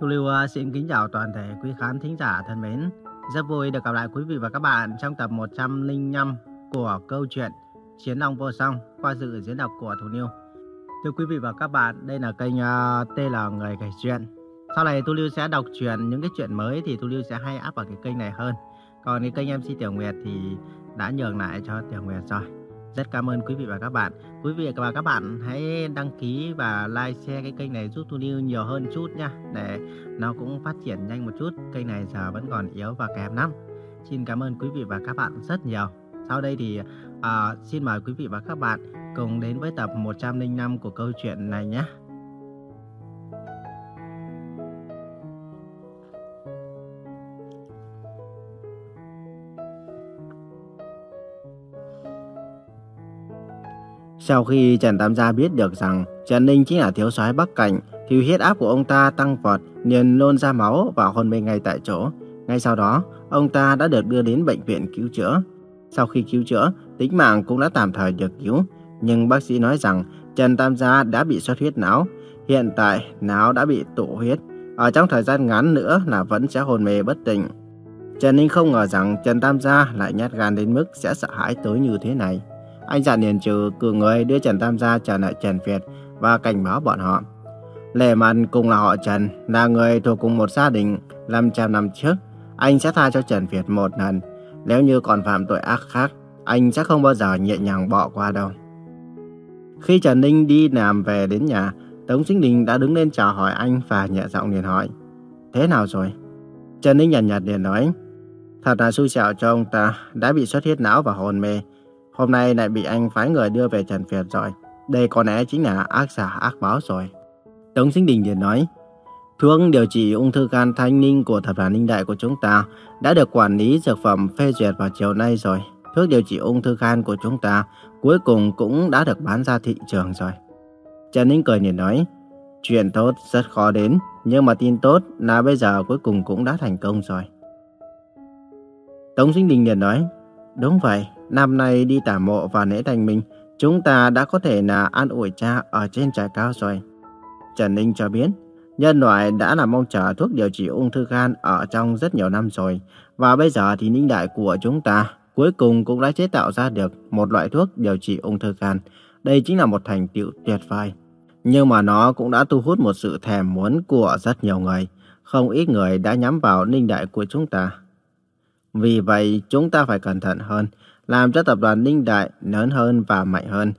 Thu Lưu ờ, xin kính chào toàn thể quý khán thính giả thân mến. Rất vui được gặp lại quý vị và các bạn trong tập 105 của câu chuyện Chiến Long Vô Song qua sự diễn đọc của Thu Lưu. Thưa quý vị và các bạn, đây là kênh ờ, uh, tên là Người Kể Chuyện. Sau này Thu Lưu sẽ đọc truyện những cái chuyện mới thì Thu Lưu sẽ hay up vào cái kênh này hơn. Còn cái kênh MC Tiểu Nguyệt thì đã nhường lại cho Tiểu Nguyệt rồi. Rất cảm ơn quý vị và các bạn. Quý vị và các bạn hãy đăng ký và like, share cái kênh này giúp Thu nhiều hơn chút nha. Để nó cũng phát triển nhanh một chút. Kênh này giờ vẫn còn yếu và kém lắm. Xin cảm ơn quý vị và các bạn rất nhiều. Sau đây thì uh, xin mời quý vị và các bạn cùng đến với tập 105 của câu chuyện này nhé. Sau khi Trần Tam Gia biết được rằng Trần Ninh chính là thiếu soái Bắc Cảnh, thì huyết áp của ông ta tăng vọt, liền nôn ra máu và hôn mê ngay tại chỗ. Ngay sau đó, ông ta đã được đưa đến bệnh viện cứu chữa. Sau khi cứu chữa, tính mạng cũng đã tạm thời được cứu. Nhưng bác sĩ nói rằng Trần Tam Gia đã bị xuất huyết não. Hiện tại, não đã bị tụ huyết. Ở trong thời gian ngắn nữa là vẫn sẽ hôn mê bất tỉnh. Trần Ninh không ngờ rằng Trần Tam Gia lại nhát gan đến mức sẽ sợ hãi tới như thế này anh dặn liền trừ cử người đưa Trần Tam Gia trở lại Trần Việt và cảnh báo bọn họ. Lệ Mạn cùng là họ Trần, là người thuộc cùng một gia đình 500 năm trước. Anh sẽ tha cho Trần Việt một lần. Nếu như còn phạm tội ác khác, anh sẽ không bao giờ nhẹ nhàng bỏ qua đâu. Khi Trần Ninh đi làm về đến nhà, Tống Sinh Đình đã đứng lên chào hỏi anh và nhẹ giọng liền hỏi. Thế nào rồi? Trần Ninh nhàn nhạt liền nói. Thật là xui xẻo cho ông ta đã bị xuất huyết não và hồn mê. Hôm nay lại bị anh phái người đưa về Trần phiệt rồi. Đây có lẽ chính là ác giả ác báo rồi. Tống Sinh Đình liền nói, Thuốc điều trị ung thư gan thanh ninh của tập đoàn Ninh Đại của chúng ta đã được quản lý dược phẩm phê duyệt vào chiều nay rồi. Thuốc điều trị ung thư gan của chúng ta cuối cùng cũng đã được bán ra thị trường rồi. Trần Ninh cười nhìn nói, chuyện tốt rất khó đến, nhưng mà tin tốt là bây giờ cuối cùng cũng đã thành công rồi. Tống Sinh Đình liền nói, đúng vậy, Năm nay đi tả mộ và lễ thành minh, chúng ta đã có thể là an ủi cha ở trên trại cao rồi. Trần Ninh cho biết, nhân loại đã là mong chờ thuốc điều trị ung thư gan ở trong rất nhiều năm rồi. Và bây giờ thì ninh đại của chúng ta cuối cùng cũng đã chế tạo ra được một loại thuốc điều trị ung thư gan. Đây chính là một thành tựu tuyệt vời. Nhưng mà nó cũng đã thu hút một sự thèm muốn của rất nhiều người. Không ít người đã nhắm vào ninh đại của chúng ta. Vì vậy, chúng ta phải cẩn thận hơn làm cho tập đoàn Ninh Đại lớn hơn và mạnh hơn,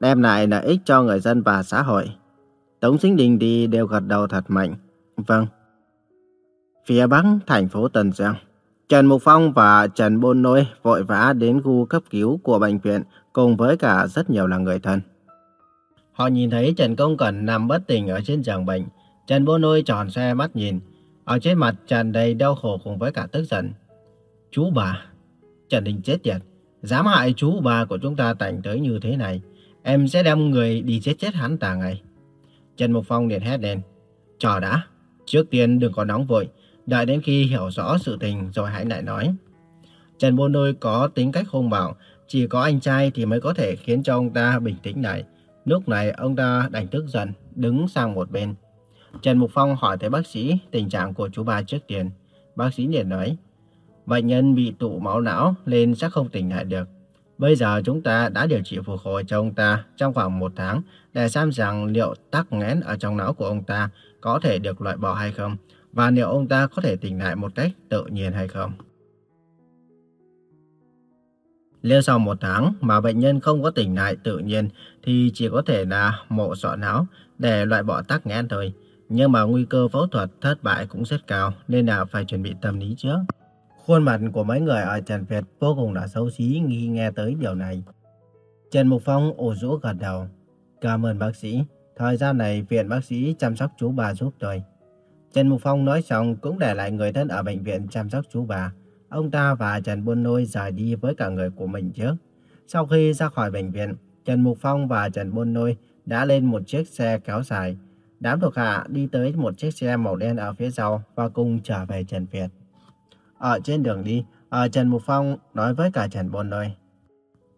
đem lại lợi ích cho người dân và xã hội. Tống Sinh Đình đi đều gật đầu thật mạnh. Vâng. Phía Bắc, thành phố Tần Giang. Trần Mục Phong và Trần Bôn Nôi vội vã đến khu cấp cứu của bệnh viện cùng với cả rất nhiều là người thân. Họ nhìn thấy Trần Công Cẩn nằm bất tỉnh ở trên giường bệnh. Trần Bôn Nôi tròn xe mắt nhìn. Ở trên mặt tràn đầy đau khổ cùng với cả tức giận. Chú bà, Trần Đình chết tiệt. Dám hại chú bà của chúng ta thành tới như thế này, em sẽ đem người đi chết chết hắn ta ngay. Trần Mục Phong liền hét lên. Chờ đã, trước tiên đừng có nóng vội, đợi đến khi hiểu rõ sự tình rồi hãy lại nói. Trần Bôn Đôi có tính cách hung bạo, chỉ có anh trai thì mới có thể khiến cho ông ta bình tĩnh lại. Lúc này ông ta đành tức giận, đứng sang một bên. Trần Mục Phong hỏi tới bác sĩ tình trạng của chú ba trước tiên. Bác sĩ liền nói, Bệnh nhân bị tụ máu não nên sẽ không tỉnh lại được. Bây giờ chúng ta đã điều trị phục hồi cho ông ta trong khoảng một tháng để xem rằng liệu tắc nghẽn ở trong não của ông ta có thể được loại bỏ hay không và liệu ông ta có thể tỉnh lại một cách tự nhiên hay không. Nếu sau một tháng mà bệnh nhân không có tỉnh lại tự nhiên thì chỉ có thể là mổ sọ não để loại bỏ tắc nghẽn thôi. Nhưng mà nguy cơ phẫu thuật thất bại cũng rất cao nên là phải chuẩn bị tâm lý trước. Khuôn mặt của mấy người ở Trần Việt vô cùng là xấu xí khi nghe tới điều này. Trần Mục Phong ủ rũ gật đầu. Cảm ơn bác sĩ. Thời gian này viện bác sĩ chăm sóc chú bà giúp tôi. Trần Mục Phong nói xong cũng để lại người thân ở bệnh viện chăm sóc chú bà. Ông ta và Trần Buôn Nôi rời đi với cả người của mình trước. Sau khi ra khỏi bệnh viện, Trần Mục Phong và Trần Buôn Nôi đã lên một chiếc xe kéo dài. Đám thuộc hạ đi tới một chiếc xe màu đen ở phía sau và cùng trở về Trần Việt. Ở trên đường đi, ở Trần Mục Phong nói với cả Trần Bồn Đôi.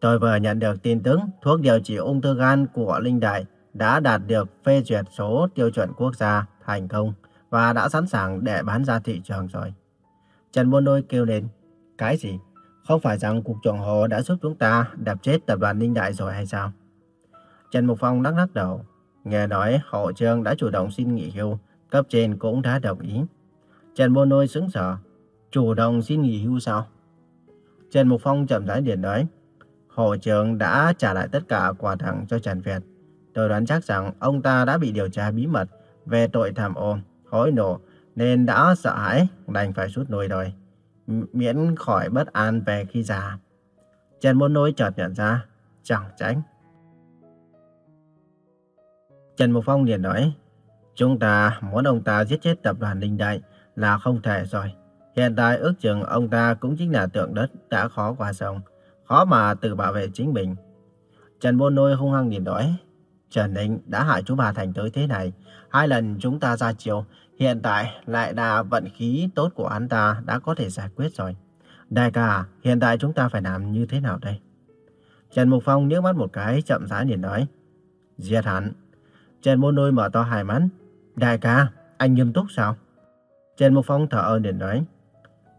Tôi vừa nhận được tin tức thuốc điều trị ung thư gan của Linh Đại đã đạt được phê duyệt số tiêu chuẩn quốc gia thành công và đã sẵn sàng để bán ra thị trường rồi. Trần Buôn Đôi kêu lên, cái gì? Không phải rằng Cục trưởng Hồ đã giúp chúng ta đập chết tập đoàn Ninh Đại rồi hay sao? Trần Mục Phong lắc lắc đầu. Nghe nói Hồ Trương đã chủ động xin nghỉ hưu, cấp trên cũng đã đồng ý. Trần Buôn Đôi sững sờ, chủ động xin nghỉ hưu sao? Trần Mục Phong chậm rãi điện nói, Hồ trưởng đã trả lại tất cả quà tặng cho Trần Việt. Tôi đoán chắc rằng ông ta đã bị điều tra bí mật về tội tham ô, hối nộ nên đã sợ hãi đành phải rút lui rồi, miễn khỏi bất an về khi già. Trần Môn Nối chợt nhận ra, chẳng tránh. Trần Mục Phong liền nói, chúng ta muốn ông ta giết chết tập đoàn Linh Đại là không thể rồi. Hiện tại ước chừng ông ta cũng chính là tượng đất đã khó qua sông, khó mà tự bảo vệ chính mình. Trần bôn Nôi hung hăng nhìn nói, Trần Ninh đã hại chú bà Thành tới thế này. Hai lần chúng ta ra chiều, hiện tại lại là vận khí tốt của hắn ta đã có thể giải quyết rồi. Đại ca, hiện tại chúng ta phải làm như thế nào đây? Trần Mục Phong nhớ mắt một cái chậm rãi nhìn nói. Giết hắn. Trần bôn Nôi mở to hai mắt. Đại ca, anh nghiêm túc sao? Trần Mục Phong thở ơn liền nói.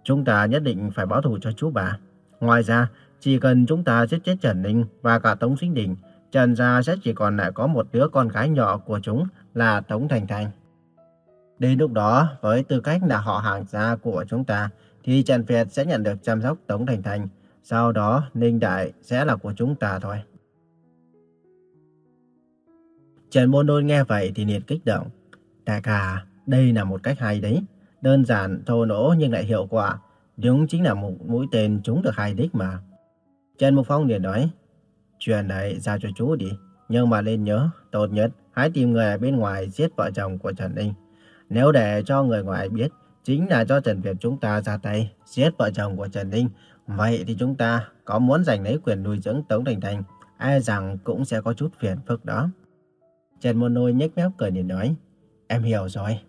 Chúng ta nhất định phải báo thù cho chú bà. Ngoài ra, chỉ cần chúng ta giết chết Trần Ninh và cả Tống Sinh Đình Trần gia sẽ chỉ còn lại có một đứa con gái nhỏ của chúng là Tống Thành Thành. Đến lúc đó, với tư cách là họ hàng gia của chúng ta, thì Trần Việt sẽ nhận được chăm sóc Tống Thành Thành. Sau đó, Ninh Đại sẽ là của chúng ta thôi. Trần Môn Đôn nghe vậy thì nhiệt kích động. Đại ca, đây là một cách hay đấy. Đơn giản, thô nỗ nhưng lại hiệu quả. Đúng chính là một mũi tên trúng được hai đích mà. Trần Mục Phong liền nói, Chuyện này giao cho chú đi. Nhưng mà nên nhớ, tốt nhất hãy tìm người ở bên ngoài giết vợ chồng của Trần Ninh. Nếu để cho người ngoài biết, chính là cho Trần Việt chúng ta ra tay giết vợ chồng của Trần Ninh. Vậy thì chúng ta có muốn giành lấy quyền nuôi dưỡng Tống Thành Thành, e rằng cũng sẽ có chút phiền phức đó. Trần Môn Nôi nhếch mép cười nhìn nói, em hiểu rồi.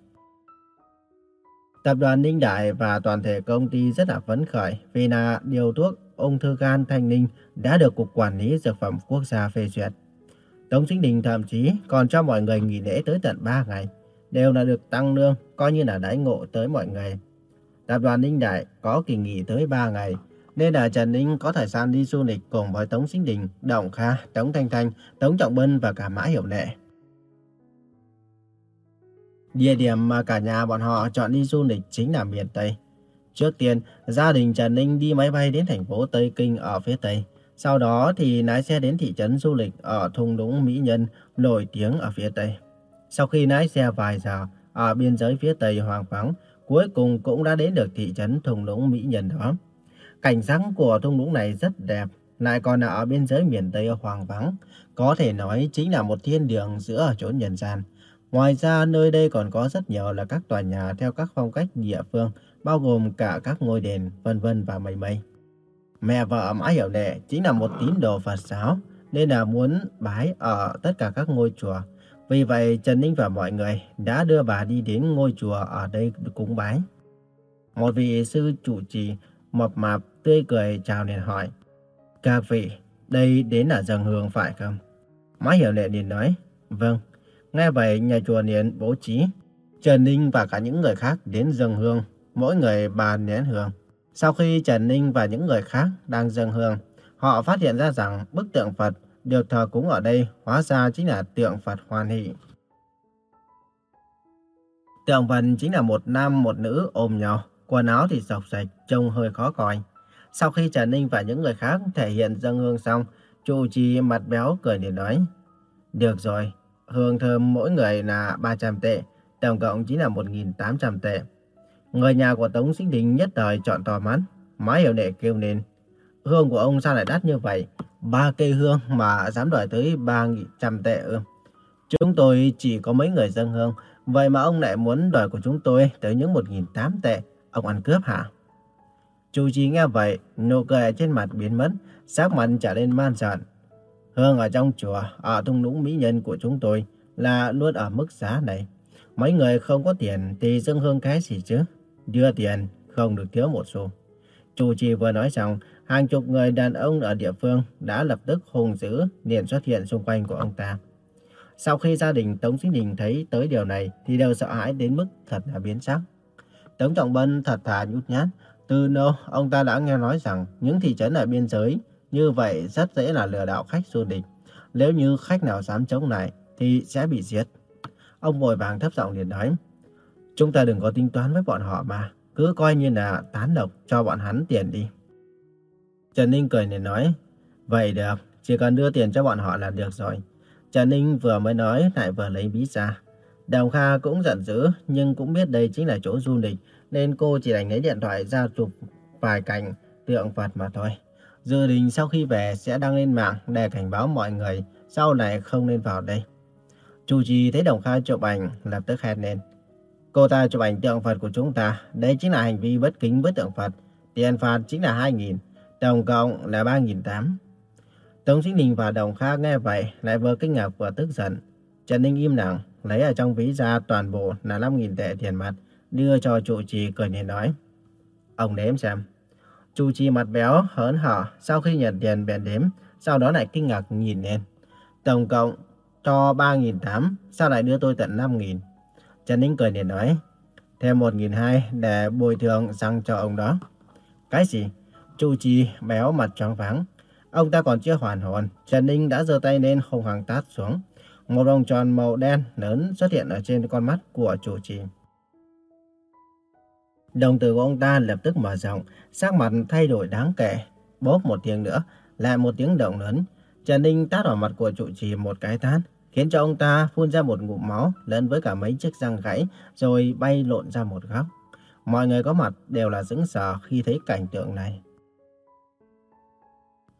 Tập đoàn Ninh Đại và toàn thể công ty rất là phấn khởi vì là điều thuốc ung thư gan Thanh Ninh đã được Cục Quản lý Dược phẩm Quốc gia phê duyệt. Tống Chính Đình thậm chí còn cho mọi người nghỉ lễ tới tận 3 ngày, đều là được tăng lương, coi như là đãi ngộ tới mọi người. Tập đoàn Ninh Đại có kỳ nghỉ tới 3 ngày, nên là Trần Ninh có thời gian đi du lịch cùng với Tống Sinh Đình, Động Kha, Tống Thanh Thanh, Tống Trọng Bân và cả Mã Hiểu Lệ. Địa điểm mà cả nhà bọn họ chọn đi du lịch chính là miền Tây. Trước tiên, gia đình Trần Ninh đi máy bay đến thành phố Tây Kinh ở phía Tây. Sau đó thì lái xe đến thị trấn du lịch ở thung lũng Mỹ Nhân, nổi tiếng ở phía Tây. Sau khi lái xe vài giờ ở biên giới phía Tây hoang vắng, cuối cùng cũng đã đến được thị trấn thung lũng Mỹ Nhân đó. Cảnh sắc của thung lũng này rất đẹp, lại còn ở biên giới miền Tây hoang vắng. Có thể nói chính là một thiên đường giữa chốn nhân gian. Ngoài ra, nơi đây còn có rất nhiều là các tòa nhà theo các phong cách địa phương, bao gồm cả các ngôi đền, vân vân và mây mây. Mẹ vợ Mã Hiểu Đệ chính là một tín đồ Phật giáo, nên là muốn bái ở tất cả các ngôi chùa. Vì vậy, Trần Ninh và mọi người đã đưa bà đi đến ngôi chùa ở đây cúng bái. Một vị sư chủ trì mập mạp tươi cười chào liền hỏi. Các vị, đây đến là dân hương phải không? Mã Hiểu đệ liền nói, vâng. Nghe vậy, nhà chùa liền bố trí. Trần Ninh và cả những người khác đến dâng hương mỗi người bà nén hương. Sau khi Trần Ninh và những người khác đang dâng hương, họ phát hiện ra rằng bức tượng Phật được thờ cúng ở đây hóa ra chính là tượng Phật Hoàn Hỷ. Tượng Phật chính là một nam một nữ ôm nhau, quần áo thì sọc sạch, trông hơi khó coi. Sau khi Trần Ninh và những người khác thể hiện dâng hương xong, trụ trì mặt béo cười để nói, Được rồi, hương thơm mỗi người là 300 tệ, tổng cộng chính là 1.800 tệ. Người nhà của Tống Sinh Đình nhất thời chọn tò mắt. Má hiểu nệ kêu lên. Hương của ông sao lại đắt như vậy? Ba cây hương mà dám đòi tới ba trăm tệ ư? Chúng tôi chỉ có mấy người dân hương. Vậy mà ông lại muốn đòi của chúng tôi tới những một nghìn tám tệ. Ông ăn cướp hả? Chu chí nghe vậy, nụ cười trên mặt biến mất, sắc mặt trở nên man giận. Hương ở trong chùa, ở thung lũng mỹ nhân của chúng tôi là luôn ở mức giá này. Mấy người không có tiền thì dâng hương cái gì chứ? đưa tiền, không được thiếu một xu. Chủ trì vừa nói xong, hàng chục người đàn ông ở địa phương đã lập tức hùng dữ liền xuất hiện xung quanh của ông ta. Sau khi gia đình Tống Sinh Đình thấy tới điều này thì đều sợ hãi đến mức thật là biến sắc. Tống Trọng Bân thật thà nhút nhát. Từ lâu, ông ta đã nghe nói rằng những thị trấn ở biên giới như vậy rất dễ là lừa đảo khách du lịch. Nếu như khách nào dám chống lại thì sẽ bị giết. Ông vội vàng thấp giọng liền nói. Chúng ta đừng có tính toán với bọn họ mà. Cứ coi như là tán độc cho bọn hắn tiền đi. Trần Ninh cười liền nói. Vậy được, chỉ cần đưa tiền cho bọn họ là được rồi. Trần Ninh vừa mới nói lại vừa lấy ví ra. Đồng Kha cũng giận dữ nhưng cũng biết đây chính là chỗ du lịch nên cô chỉ đành lấy điện thoại ra chụp vài cảnh tượng vật mà thôi. Dự định sau khi về sẽ đăng lên mạng để cảnh báo mọi người sau này không nên vào đây. Chủ trì thấy Đồng Kha chụp ảnh lập tức hét lên. Cô ta chụp ảnh tượng Phật của chúng ta, đây chính là hành vi bất kính với tượng Phật. Tiền phạt chính là 2.000, tổng cộng là 3.800. Tống Sinh Đình và Đồng Kha nghe vậy lại vừa kinh ngạc vừa tức giận. Trần Ninh im lặng, lấy ở trong ví ra toàn bộ là 5.000 tệ tiền mặt, đưa cho trụ trì cười nhìn nói. Ông đếm xem. Chu trì mặt béo, hớn hở, sau khi nhận tiền bèn đếm, sau đó lại kinh ngạc nhìn lên. Tổng cộng cho 3.800, sao lại đưa tôi tận 5.000? Trần Ninh cười liền nói, thêm 1.200 để bồi thường sang cho ông đó. Cái gì? Chu Chi béo mặt tròn vắng. Ông ta còn chưa hoàn hồn, Trần Ninh đã giơ tay lên hùng hăng tát xuống. Một vòng tròn màu đen lớn xuất hiện ở trên con mắt của chủ trì. Đồng tử của ông ta lập tức mở rộng, sắc mặt thay đổi đáng kể. Bóp một tiếng nữa, lại một tiếng động lớn. Trần Ninh tát vào mặt của trụ trì một cái tát, khiến cho ông ta phun ra một ngụm máu lẫn với cả mấy chiếc răng gãy rồi bay lộn ra một góc. Mọi người có mặt đều là sững sờ khi thấy cảnh tượng này.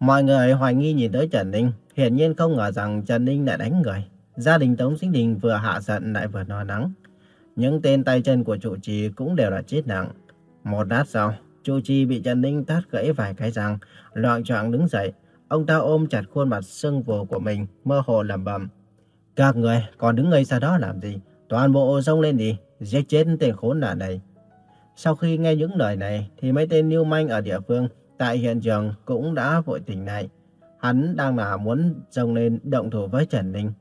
Mọi người hoài nghi nhìn tới Trần Ninh, hiển nhiên không ngờ rằng Trần Ninh lại đánh người. Gia đình Tống Sinh Đình vừa hạ giận lại vừa no nắng. Những tên tay chân của trụ trì cũng đều là chết nặng. Một lát sau, Chu Chi bị Trần Ninh tát gãy vài cái răng, loạn choạng đứng dậy. Ông ta ôm chặt khuôn mặt sưng vù của mình, mơ hồ lẩm bẩm. Các người còn đứng ngây ra đó làm gì? Toàn bộ xông lên đi, giết chết tên khốn nạn này. Sau khi nghe những lời này, thì mấy tên lưu manh ở địa phương tại hiện trường cũng đã vội tỉnh lại. Hắn đang là muốn xông lên động thủ với Trần Ninh.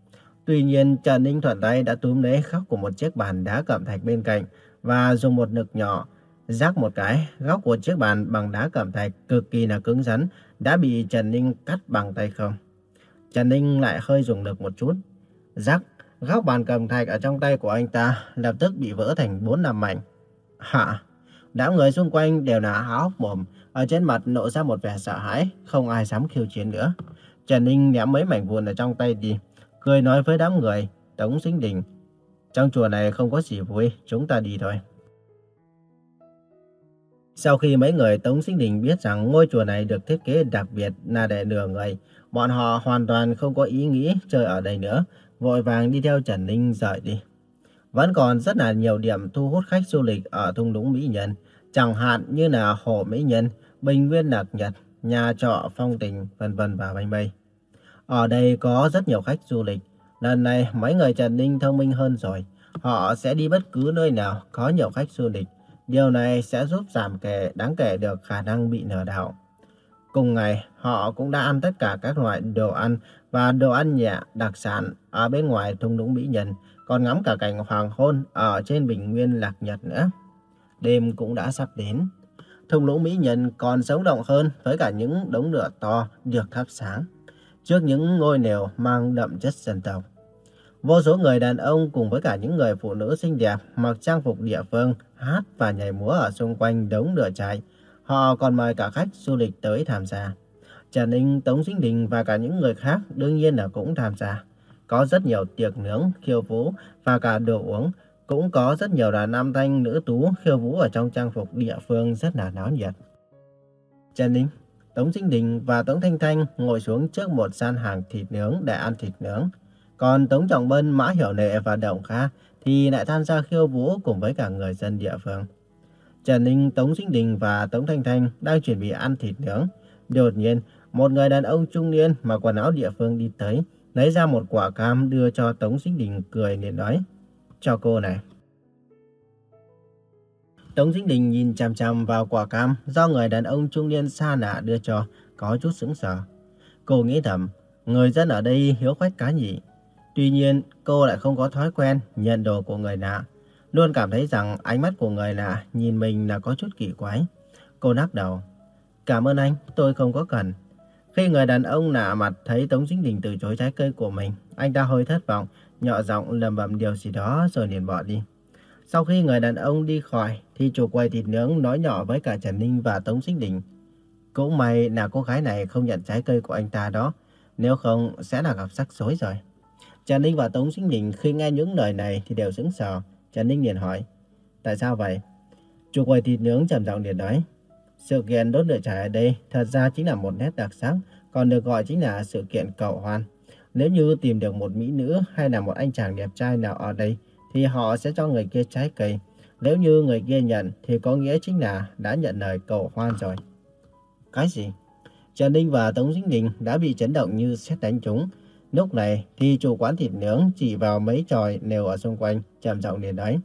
Tuy nhiên, Trần Ninh thuận tay đã túm lấy khóc của một chiếc bàn đá cẩm thạch bên cạnh và dùng một lực nhỏ rác một cái, góc của chiếc bàn bằng đá cẩm thạch cực kỳ là cứng rắn đã bị Trần Ninh cắt bằng tay không. Trần Ninh lại hơi dùng lực một chút, rác góc bàn cẩm thạch ở trong tay của anh ta lập tức bị vỡ thành bốn năm mảnh. Hạ, đám người xung quanh đều là háo hốc mồm, ở trên mặt nộ ra một vẻ sợ hãi, không ai dám khiêu chiến nữa. Trần Ninh ném mấy mảnh vụn ở trong tay đi, cười nói với đám người, Tống Sinh Đình. Trong chùa này không có gì vui, chúng ta đi thôi. Sau khi mấy người Tống Sinh Đình biết rằng ngôi chùa này được thiết kế đặc biệt là để lừa người, bọn họ hoàn toàn không có ý nghĩ chơi ở đây nữa, vội vàng đi theo Trần Ninh rời đi. Vẫn còn rất là nhiều điểm thu hút khách du lịch ở thung lũng Mỹ Nhân, chẳng hạn như là Hồ Mỹ Nhân, Bình Nguyên Lạc Nhật, nhà trọ phong tình, vân vân và mây mây. Ở đây có rất nhiều khách du lịch. Lần này mấy người Trần Ninh thông minh hơn rồi. Họ sẽ đi bất cứ nơi nào có nhiều khách du lịch. Điều này sẽ giúp giảm kể đáng kể được khả năng bị lừa đảo. Cùng ngày, họ cũng đã ăn tất cả các loại đồ ăn và đồ ăn nhẹ đặc sản ở bên ngoài thung lũng Mỹ Nhân, còn ngắm cả cảnh hoàng hôn ở trên bình nguyên Lạc Nhật nữa. Đêm cũng đã sắp đến. Thung lũng Mỹ Nhân còn sống động hơn với cả những đống lửa to được thắp sáng trước những ngôi lều mang đậm chất dân tộc. Vô số người đàn ông cùng với cả những người phụ nữ xinh đẹp mặc trang phục địa phương hát và nhảy múa ở xung quanh đống lửa cháy. Họ còn mời cả khách du lịch tới tham gia. Trần Ninh, Tống Sinh Đình và cả những người khác đương nhiên là cũng tham gia. Có rất nhiều tiệc nướng, khiêu vũ và cả đồ uống. Cũng có rất nhiều là nam thanh nữ tú khiêu vũ ở trong trang phục địa phương rất là náo nhiệt. Trần Ninh, Tống Sinh Đình và Tống Thanh Thanh ngồi xuống trước một gian hàng thịt nướng để ăn thịt nướng. Còn Tống Trọng Bân, Mã Hiểu Lệ và Đồng Kha thì lại tham gia khiêu vũ cùng với cả người dân địa phương. Trần Ninh, Tống Sinh Đình và Tống Thanh Thanh đang chuẩn bị ăn thịt nướng. Đột nhiên, một người đàn ông trung niên mặc quần áo địa phương đi tới, lấy ra một quả cam đưa cho Tống Sinh Đình cười liền nói. Cho cô này. Tống sinh Đình nhìn chằm chằm vào quả cam do người đàn ông trung niên xa lạ đưa cho, có chút sững sờ. Cô nghĩ thầm, người dân ở đây hiếu khách cá nhị, Tuy nhiên, cô lại không có thói quen nhận đồ của người lạ. Luôn cảm thấy rằng ánh mắt của người lạ nhìn mình là có chút kỳ quái. Cô lắc đầu. Cảm ơn anh, tôi không có cần. Khi người đàn ông nạ mặt thấy Tống Dính Đình từ chối trái cây của mình, anh ta hơi thất vọng, nhỏ giọng lầm bầm điều gì đó rồi liền bỏ đi. Sau khi người đàn ông đi khỏi, thì chủ quầy thịt nướng nói nhỏ với cả Trần Ninh và Tống Dính Đình. Cũng may là cô gái này không nhận trái cây của anh ta đó, nếu không sẽ là gặp rắc rối rồi. Trần Ninh và Tống Sinh Đình khi nghe những lời này thì đều sững sờ. Trần Ninh liền hỏi, tại sao vậy? Chủ quầy thịt nướng trầm giọng liền nói, sự kiện đốt lửa trại ở đây thật ra chính là một nét đặc sắc, còn được gọi chính là sự kiện cầu hoan. Nếu như tìm được một mỹ nữ hay là một anh chàng đẹp trai nào ở đây, thì họ sẽ cho người kia trái cây. Nếu như người kia nhận thì có nghĩa chính là đã nhận lời cầu hoan rồi. Cái gì? Trần Ninh và Tống Dính Đình đã bị chấn động như xét đánh trúng. Lúc này thì chủ quán thịt nướng chỉ vào mấy tròi nều ở xung quanh, trầm trọng liền nói.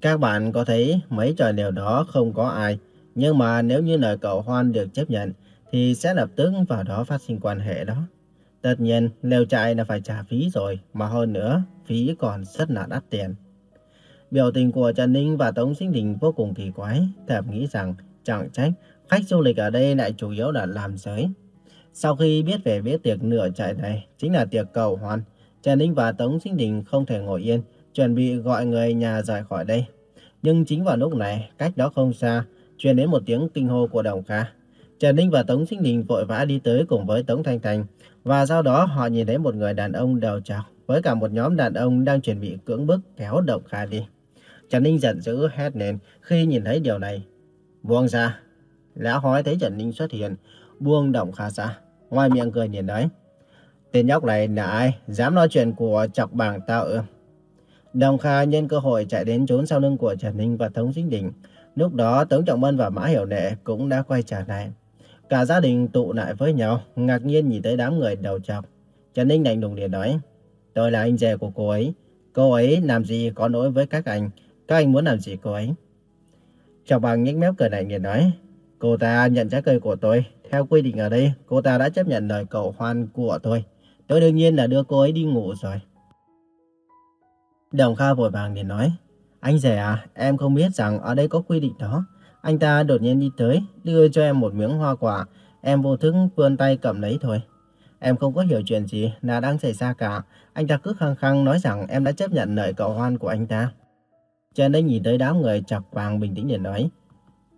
Các bạn có thấy mấy tròi nều đó không có ai, nhưng mà nếu như lời cầu hoan được chấp nhận thì sẽ lập tức vào đó phát sinh quan hệ đó. Tất nhiên, lều trại là phải trả phí rồi, mà hơn nữa, phí còn rất là đắt tiền. Biểu tình của Trần Ninh và Tống Sinh Đình vô cùng kỳ quái, thầm nghĩ rằng chẳng trách khách du lịch ở đây lại chủ yếu là làm giới. Sau khi biết về bữa tiệc nửa trại này chính là tiệc cầu hoan, Trần Ninh và Tống Sinh Đình không thể ngồi yên, chuẩn bị gọi người nhà rời khỏi đây. Nhưng chính vào lúc này, cách đó không xa, truyền đến một tiếng kinh hô của Đồng Kha. Trần Ninh và Tống Sinh Đình vội vã đi tới cùng với Tống Thanh Thành, và sau đó họ nhìn thấy một người đàn ông đầu trọc với cả một nhóm đàn ông đang chuẩn bị cưỡng bức kéo Đồng Kha đi. Trần Ninh giận dữ hét lên khi nhìn thấy điều này. Buông ra. Lão hói thấy Trần Ninh xuất hiện, buông Đồng Kha ra. Ngoài miệng cười nhìn nói. Tên nhóc này là ai? Dám nói chuyện của chọc bảng tao ư? Đồng Kha nhân cơ hội chạy đến trốn sau lưng của Trần Ninh và Tống Sinh Đình. Lúc đó Tống Trọng Mân và Mã Hiểu Nệ cũng đã quay trở lại. Cả gia đình tụ lại với nhau, ngạc nhiên nhìn tới đám người đầu chọc. Trần Ninh lạnh lùng liền nói, tôi là anh rể của cô ấy. Cô ấy làm gì có lỗi với các anh, các anh muốn làm gì cô ấy. Chọc bằng nhếch mép cười lạnh liền nói, cô ta nhận trái cây của tôi. Theo quy định ở đây, cô ta đã chấp nhận lời cầu hoan của tôi. Tôi đương nhiên là đưa cô ấy đi ngủ rồi. Đồng Kha vội vàng để nói, anh rể à, em không biết rằng ở đây có quy định đó. Anh ta đột nhiên đi tới, đưa cho em một miếng hoa quả. Em vô thức vươn tay cầm lấy thôi. Em không có hiểu chuyện gì là đang xảy ra cả. Anh ta cứ khăng khăng nói rằng em đã chấp nhận lời cầu hoan của anh ta. Trần đây nhìn tới đám người chọc vàng bình tĩnh để nói.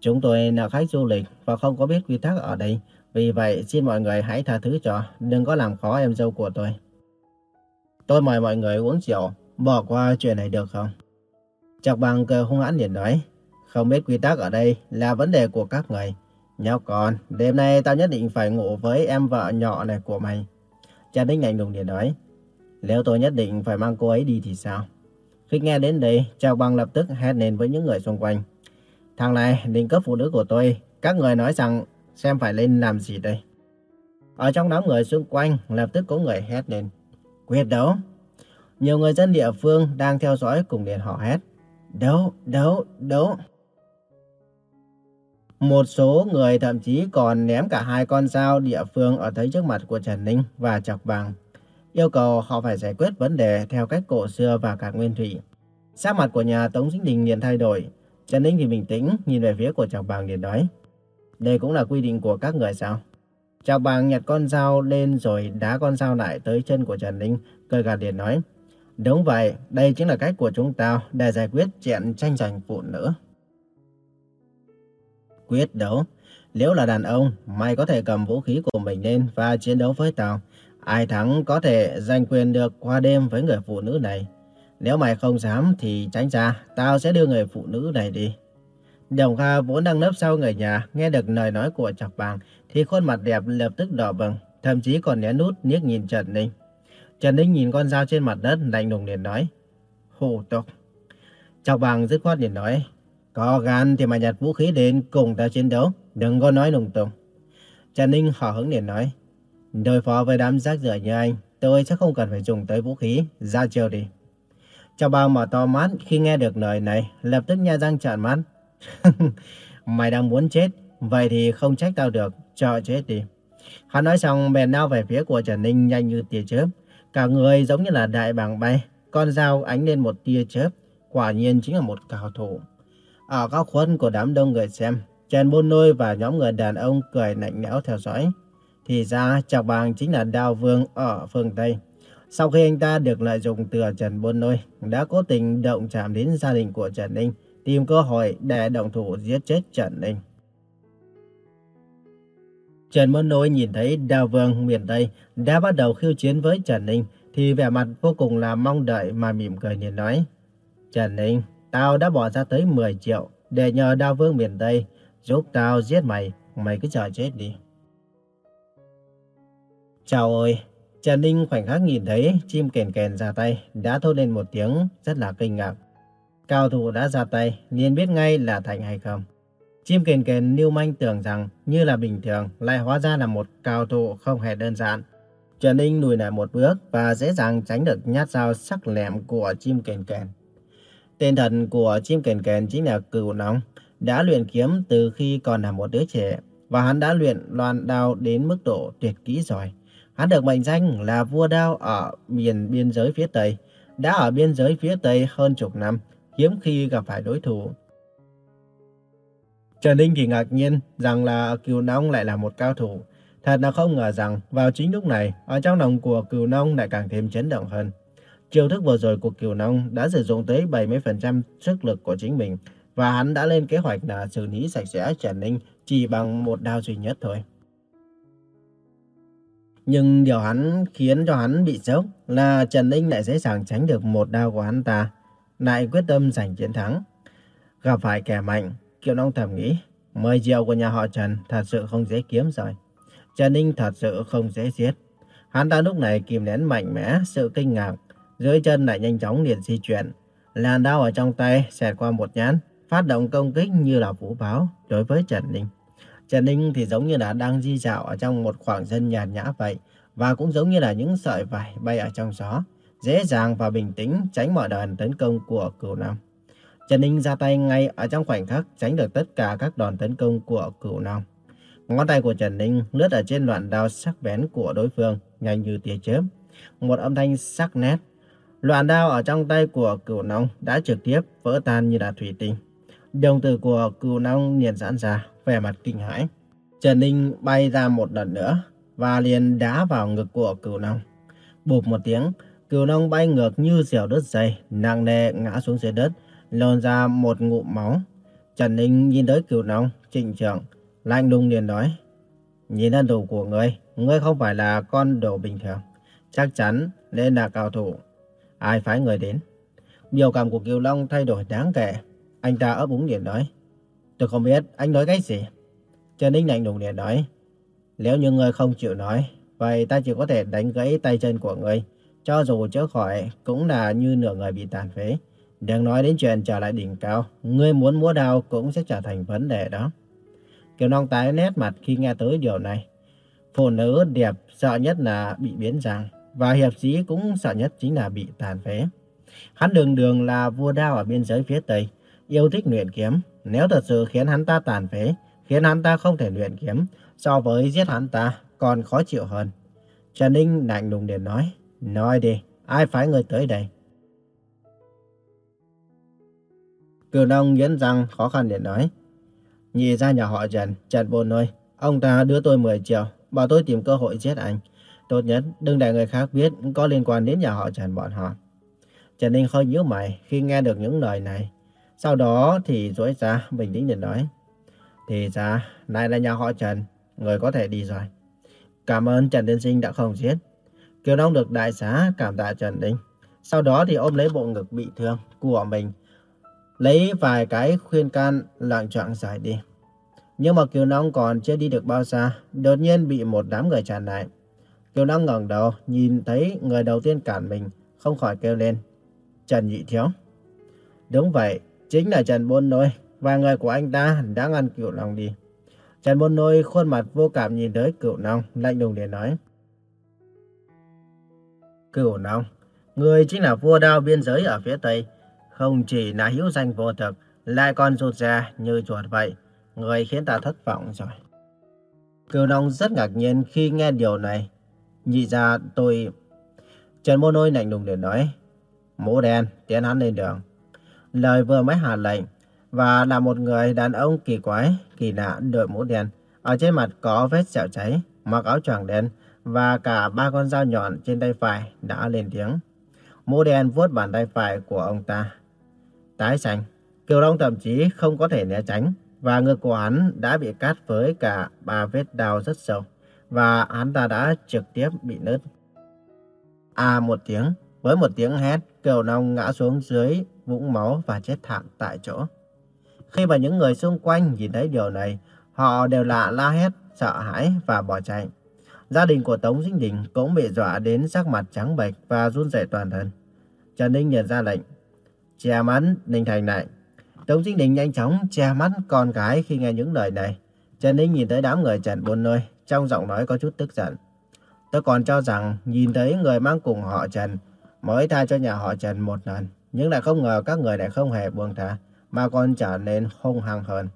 Chúng tôi là khách du lịch và không có biết quy tắc ở đây. Vì vậy xin mọi người hãy tha thứ cho, đừng có làm khó em dâu của tôi. Tôi mời mọi người uống rượu, bỏ qua chuyện này được không? Chọc bằng cười hung hãn liền nói. Không biết quy tắc ở đây là vấn đề của các người. Nhóc con, đêm nay tao nhất định phải ngủ với em vợ nhỏ này của mày. Cha Đinh lạnh lùng liền nói. Nếu tôi nhất định phải mang cô ấy đi thì sao? Khi nghe đến đây, Chào Bằng lập tức hét lên với những người xung quanh. Thằng này định cấp phụ nữ của tôi. Các người nói rằng xem phải lên làm gì đây? Ở trong đám người xung quanh lập tức có người hét lên. Quyết đấu! Nhiều người dân địa phương đang theo dõi cùng liền họ hét. Đấu, đấu, đấu! Một số người thậm chí còn ném cả hai con dao địa phương ở thấy trước mặt của Trần Ninh và Chọc Vàng. Yêu cầu họ phải giải quyết vấn đề theo cách cổ xưa và cả nguyên thủy. Sắc mặt của nhà Tống Dinh Đình liền thay đổi. Trần Ninh thì bình tĩnh nhìn về phía của Chào Bàng để nói. Đây cũng là quy định của các người sao? Chào Bàng nhặt con dao lên rồi đá con dao lại tới chân của Trần Ninh, cười gạt để nói. Đúng vậy, đây chính là cách của chúng ta để giải quyết chuyện tranh giành phụ nữ quyết đấu. Nếu là đàn ông, mày có thể cầm vũ khí của mình lên và chiến đấu với tao. Ai thắng có thể giành quyền được qua đêm với người phụ nữ này. Nếu mày không dám thì tránh ra, tao sẽ đưa người phụ nữ này đi. Đồng Kha vốn đang nấp sau người nhà, nghe được lời nói của Chọc Bàng thì khuôn mặt đẹp lập tức đỏ bừng, thậm chí còn né nút liếc nhìn Trần Ninh. Trần Ninh nhìn con dao trên mặt đất lạnh lùng liền nói, hù tục. Chọc Bàng dứt khoát liền nói, có gan thì mày nhặt vũ khí đến cùng tao chiến đấu, đừng có nói lung tung. Trần Ninh hở hứng liền nói, đối phó với đám rác rưởi như anh, tôi sẽ không cần phải dùng tới vũ khí, ra chiều đi. Chào bao mở to mắt khi nghe được lời này, lập tức nha răng trợn mắt. Mày đang muốn chết, vậy thì không trách tao được, cho chết đi. Hắn nói xong bèn lao về phía của Trần Ninh nhanh như tia chớp. Cả người giống như là đại bàng bay, con dao ánh lên một tia chớp, quả nhiên chính là một cao thủ. Ở góc khuất của đám đông người xem, Trần Bôn Nôi và nhóm người đàn ông cười lạnh lẽo theo dõi. Thì ra Trạc Bàng chính là Đào Vương ở phương Tây. Sau khi anh ta được lợi dụng từ Trần Bôn Nôi, đã cố tình động chạm đến gia đình của Trần Ninh, tìm cơ hội để động thủ giết chết Trần Ninh. Trần Bôn Nôi nhìn thấy Đào Vương miền Tây đã bắt đầu khiêu chiến với Trần Ninh, thì vẻ mặt vô cùng là mong đợi mà mỉm cười nhìn nói. Trần Ninh, tao đã bỏ ra tới 10 triệu để nhờ Đào Vương miền Tây giúp tao giết mày, mày cứ chờ chết đi. Chào ơi, Trần Ninh khoảnh khắc nhìn thấy chim kèn kèn ra tay, đã thốt lên một tiếng rất là kinh ngạc. Cao thủ đã ra tay, liền biết ngay là thành hay không. Chim kèn kèn lưu manh tưởng rằng như là bình thường, lại hóa ra là một cao thủ không hề đơn giản. Trần Ninh lùi lại một bước và dễ dàng tránh được nhát dao sắc lẹm của chim kèn kèn. Tên thật của chim kèn kèn chính là Cửu Nóng, đã luyện kiếm từ khi còn là một đứa trẻ và hắn đã luyện loan đao đến mức độ tuyệt kỹ rồi. Hắn được mệnh danh là vua đao ở miền biên giới phía Tây, đã ở biên giới phía Tây hơn chục năm, hiếm khi gặp phải đối thủ. Trần Ninh thì ngạc nhiên rằng là Cửu Nông lại là một cao thủ. Thật là không ngờ rằng vào chính lúc này, ở trong lòng của Cửu Nông lại càng thêm chấn động hơn. Chiêu thức vừa rồi của Cửu Nông đã sử dụng tới 70% sức lực của chính mình và hắn đã lên kế hoạch là xử lý sạch sẽ Trần Ninh chỉ bằng một đao duy nhất thôi. Nhưng điều hắn khiến cho hắn bị sốc là Trần Ninh lại dễ dàng tránh được một đao của hắn ta, lại quyết tâm giành chiến thắng. Gặp phải kẻ mạnh, Kiều Long thầm nghĩ, 10 triệu của nhà họ Trần thật sự không dễ kiếm rồi. Trần Ninh thật sự không dễ giết. Hắn ta lúc này kìm nén mạnh mẽ sự kinh ngạc, dưới chân lại nhanh chóng liền di chuyển. Làn đao ở trong tay xẹt qua một nhát, phát động công kích như là vũ báo đối với Trần Ninh. Trần Ninh thì giống như là đang di dạo ở trong một khoảng sân nhàn nhã vậy, và cũng giống như là những sợi vải bay ở trong gió, dễ dàng và bình tĩnh tránh mọi đòn tấn công của cửu Long. Trần Ninh ra tay ngay ở trong khoảnh khắc tránh được tất cả các đòn tấn công của cửu Long. Ngón tay của Trần Ninh lướt ở trên đoạn đao sắc bén của đối phương, nhanh như tia chớp. Một âm thanh sắc nét. Loạn đao ở trong tay của cửu Long đã trực tiếp vỡ tan như là thủy tinh. Đồng tử của cửu Long liền giãn ra, vẻ mặt kinh hãi. Trần Ninh bay ra một lần nữa và liền đá vào ngực của cửu Long. Bụp một tiếng, cửu Long bay ngược như diều đứt dây, nặng nề ngã xuống dưới đất, lồn ra một ngụm máu. Trần Ninh nhìn tới cửu Long, trịnh trọng lạnh lùng liền nói. Nhìn thân thủ của ngươi, ngươi không phải là con đồ bình thường. Chắc chắn nên là cao thủ. Ai phái người đến? Biểu cảm của Kiều Long thay đổi đáng kể. Anh ta ấp úng liền nói. Tôi không biết anh nói cái gì. Trần Ninh lạnh lùng liền nói. Nếu như ngươi không chịu nói, vậy ta chỉ có thể đánh gãy tay chân của ngươi. Cho dù chữa khỏi, cũng là như nửa người bị tàn phế. Đừng nói đến chuyện trở lại đỉnh cao, ngươi muốn múa đao cũng sẽ trở thành vấn đề đó. Kiều Long tái nét mặt khi nghe tới điều này. Phụ nữ đẹp sợ nhất là bị biến dạng, và hiệp sĩ cũng sợ nhất chính là bị tàn phế. Hắn đường đường là vua đao ở biên giới phía Tây, yêu thích luyện kiếm. Nếu thật sự khiến hắn ta tàn phế, khiến hắn ta không thể luyện kiếm, so với giết hắn ta còn khó chịu hơn. Trần Ninh lạnh lùng để nói, nói đi, ai phái người tới đây? Cửu Đông nhấn răng khó khăn để nói, nhị ra nhà họ Trần, Trần Bồn nói ông ta đưa tôi 10 triệu, bảo tôi tìm cơ hội giết anh. Tốt nhất đừng để người khác biết có liên quan đến nhà họ Trần bọn họ. Trần Ninh hơi nhíu mày khi nghe được những lời này. Sau đó thì rối ra bình tĩnh để nói. Thì ra, nay là nhà họ Trần, người có thể đi rồi. Cảm ơn Trần Tiên Sinh đã không giết. Kiều Đông được đại xá cảm tạ Trần đình Sau đó thì ôm lấy bộ ngực bị thương của mình. Lấy vài cái khuyên can loạn trọng giải đi. Nhưng mà Kiều Long còn chưa đi được bao xa, đột nhiên bị một đám người chặn lại. Kiều Long ngẩng đầu, nhìn thấy người đầu tiên cản mình, không khỏi kêu lên. Trần Nhị Thiếu. Đúng vậy, chính là Trần Bôn Nôi, và người của anh ta đã ngăn Cửu Long đi. Trần Bôn Nôi khuôn mặt vô cảm nhìn tới Cửu Long, lạnh lùng để nói. Cửu Long, người chính là vua đao biên giới ở phía Tây, không chỉ là hữu danh vô thực, lại còn rụt ra như chuột vậy. Người khiến ta thất vọng rồi. Cửu Long rất ngạc nhiên khi nghe điều này. Nhị ra tôi... Trần bôn Nôi lạnh lùng để nói, mũ đen, tiến hắn lên đường. Lời vừa mới hạ lệnh, và là một người đàn ông kỳ quái, kỳ lạ đội mũ đen. Ở trên mặt có vết sẹo cháy, mặc áo choàng đen và cả ba con dao nhọn trên tay phải đã lên tiếng. Mũ đen vuốt bàn tay phải của ông ta. Tái xanh, Kiều Long thậm chí không có thể né tránh và ngực của hắn đã bị cắt với cả ba vết đau rất sâu và hắn ta đã trực tiếp bị nứt. À một tiếng, với một tiếng hét, Kiều Long ngã xuống dưới vũng máu và chết thảm tại chỗ. Khi mà những người xung quanh nhìn thấy điều này, họ đều lạ la hét, sợ hãi và bỏ chạy. Gia đình của Tống Dinh Đình cũng bị dọa đến sắc mặt trắng bệch và run rẩy toàn thân. Trần Ninh nhận ra lệnh, che mắt Ninh Thành lại. Tống Dinh Đình nhanh chóng che mắt con gái khi nghe những lời này. Trần Ninh nhìn tới đám người Trần buôn nơi, trong giọng nói có chút tức giận. Tôi còn cho rằng nhìn thấy người mang cùng họ Trần mới tha cho nhà họ Trần một lần. Nhưng lại không ngờ các người lại không hề buông thả mà còn trở nên hung hăng hơn.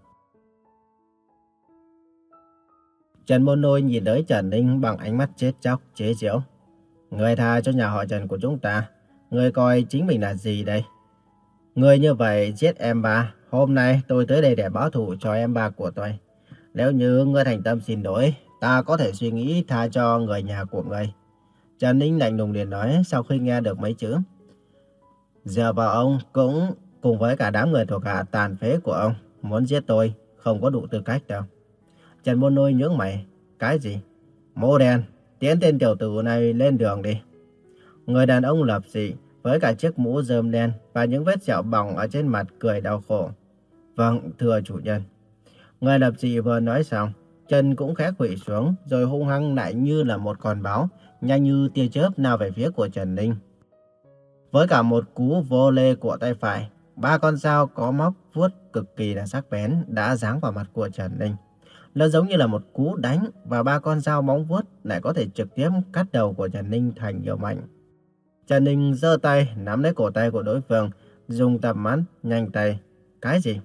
Trần Môn Nôi nhìn tới Trần Ninh bằng ánh mắt chết chóc, chế giễu. Người tha cho nhà họ Trần của chúng ta, người coi chính mình là gì đây? Người như vậy giết em ba, hôm nay tôi tới đây để báo thù cho em ba của tôi. Nếu như ngươi thành tâm xin lỗi, ta có thể suy nghĩ tha cho người nhà của ngươi. Trần Ninh lạnh lùng liền nói sau khi nghe được mấy chữ. Giờ vào ông cũng cùng với cả đám người thuộc hạ tàn phế của ông muốn giết tôi không có đủ tư cách đâu. Trần Môn Nôi nhướng mày. Cái gì? Mô đen, tiến tên tiểu tử này lên đường đi. Người đàn ông lập dị với cả chiếc mũ rơm đen và những vết sẹo bỏng ở trên mặt cười đau khổ. Vâng, thưa chủ nhân. Người lập dị vừa nói xong, chân cũng khẽ quỵ xuống rồi hung hăng lại như là một con báo, nhanh như tia chớp nào về phía của Trần Ninh. Với cả một cú vô lê của tay phải, ba con dao có móc vuốt cực kỳ là sắc bén đã giáng vào mặt của Trần Ninh. Nó giống như là một cú đánh và ba con dao móng vuốt lại có thể trực tiếp cắt đầu của Trần Ninh thành nhiều mảnh. Trần Ninh giơ tay nắm lấy cổ tay của đối phương, dùng tầm mắt, nhanh tay. Cái gì?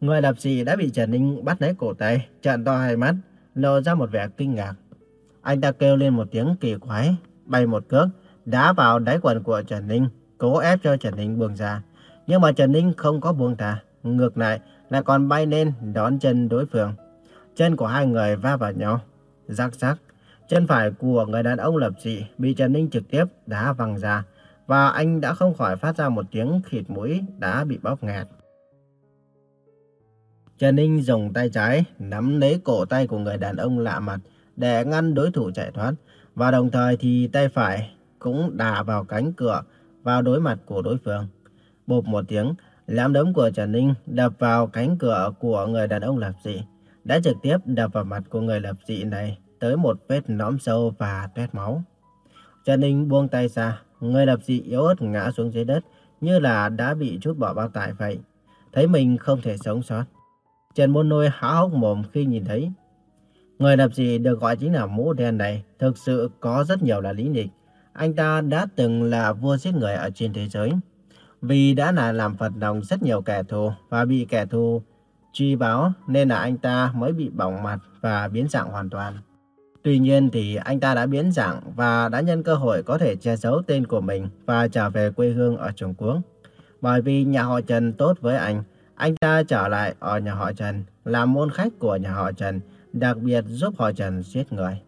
Người đạp sĩ đã bị Trần Ninh bắt lấy cổ tay, trợn to hai mắt, lộ ra một vẻ kinh ngạc. Anh ta kêu lên một tiếng kỳ quái, bay một cước, đá vào đáy quần của Trần Ninh, cố ép cho Trần Ninh buông ra. Nhưng mà Trần Ninh không có buông thả, ngược lại lại còn bay lên đón chân đối phương. Chân của hai người va vào nhau, rắc rắc. Chân phải của người đàn ông lập dị bị Trần Ninh trực tiếp đá văng ra và anh đã không khỏi phát ra một tiếng khịt mũi đã bị bóp nghẹt. Trần Ninh dùng tay trái nắm lấy cổ tay của người đàn ông lạ mặt để ngăn đối thủ chạy thoát và đồng thời thì tay phải cũng đà vào cánh cửa vào đối mặt của đối phương. Bộp một tiếng, lãm đấm của Trần Ninh đập vào cánh cửa của người đàn ông lập dị, đã trực tiếp đập vào mặt của người lập dị này tới một vết nõm sâu và tuét máu. Trần Ninh buông tay ra, người lập dị yếu ớt ngã xuống dưới đất như là đã bị chút bỏ bao tải vậy. Thấy mình không thể sống sót. Trần Môn Nôi há hốc mồm khi nhìn thấy. Người lập dị được gọi chính là mũ đen này thực sự có rất nhiều là lý lịch. Anh ta đã từng là vua giết người ở trên thế giới. Vì đã là làm phật lòng rất nhiều kẻ thù và bị kẻ thù truy báo nên là anh ta mới bị bỏng mặt và biến dạng hoàn toàn. Tuy nhiên thì anh ta đã biến dạng và đã nhân cơ hội có thể che giấu tên của mình và trở về quê hương ở Trung Quốc. Bởi vì nhà họ Trần tốt với anh, anh ta trở lại ở nhà họ Trần, làm môn khách của nhà họ Trần, đặc biệt giúp họ Trần giết người.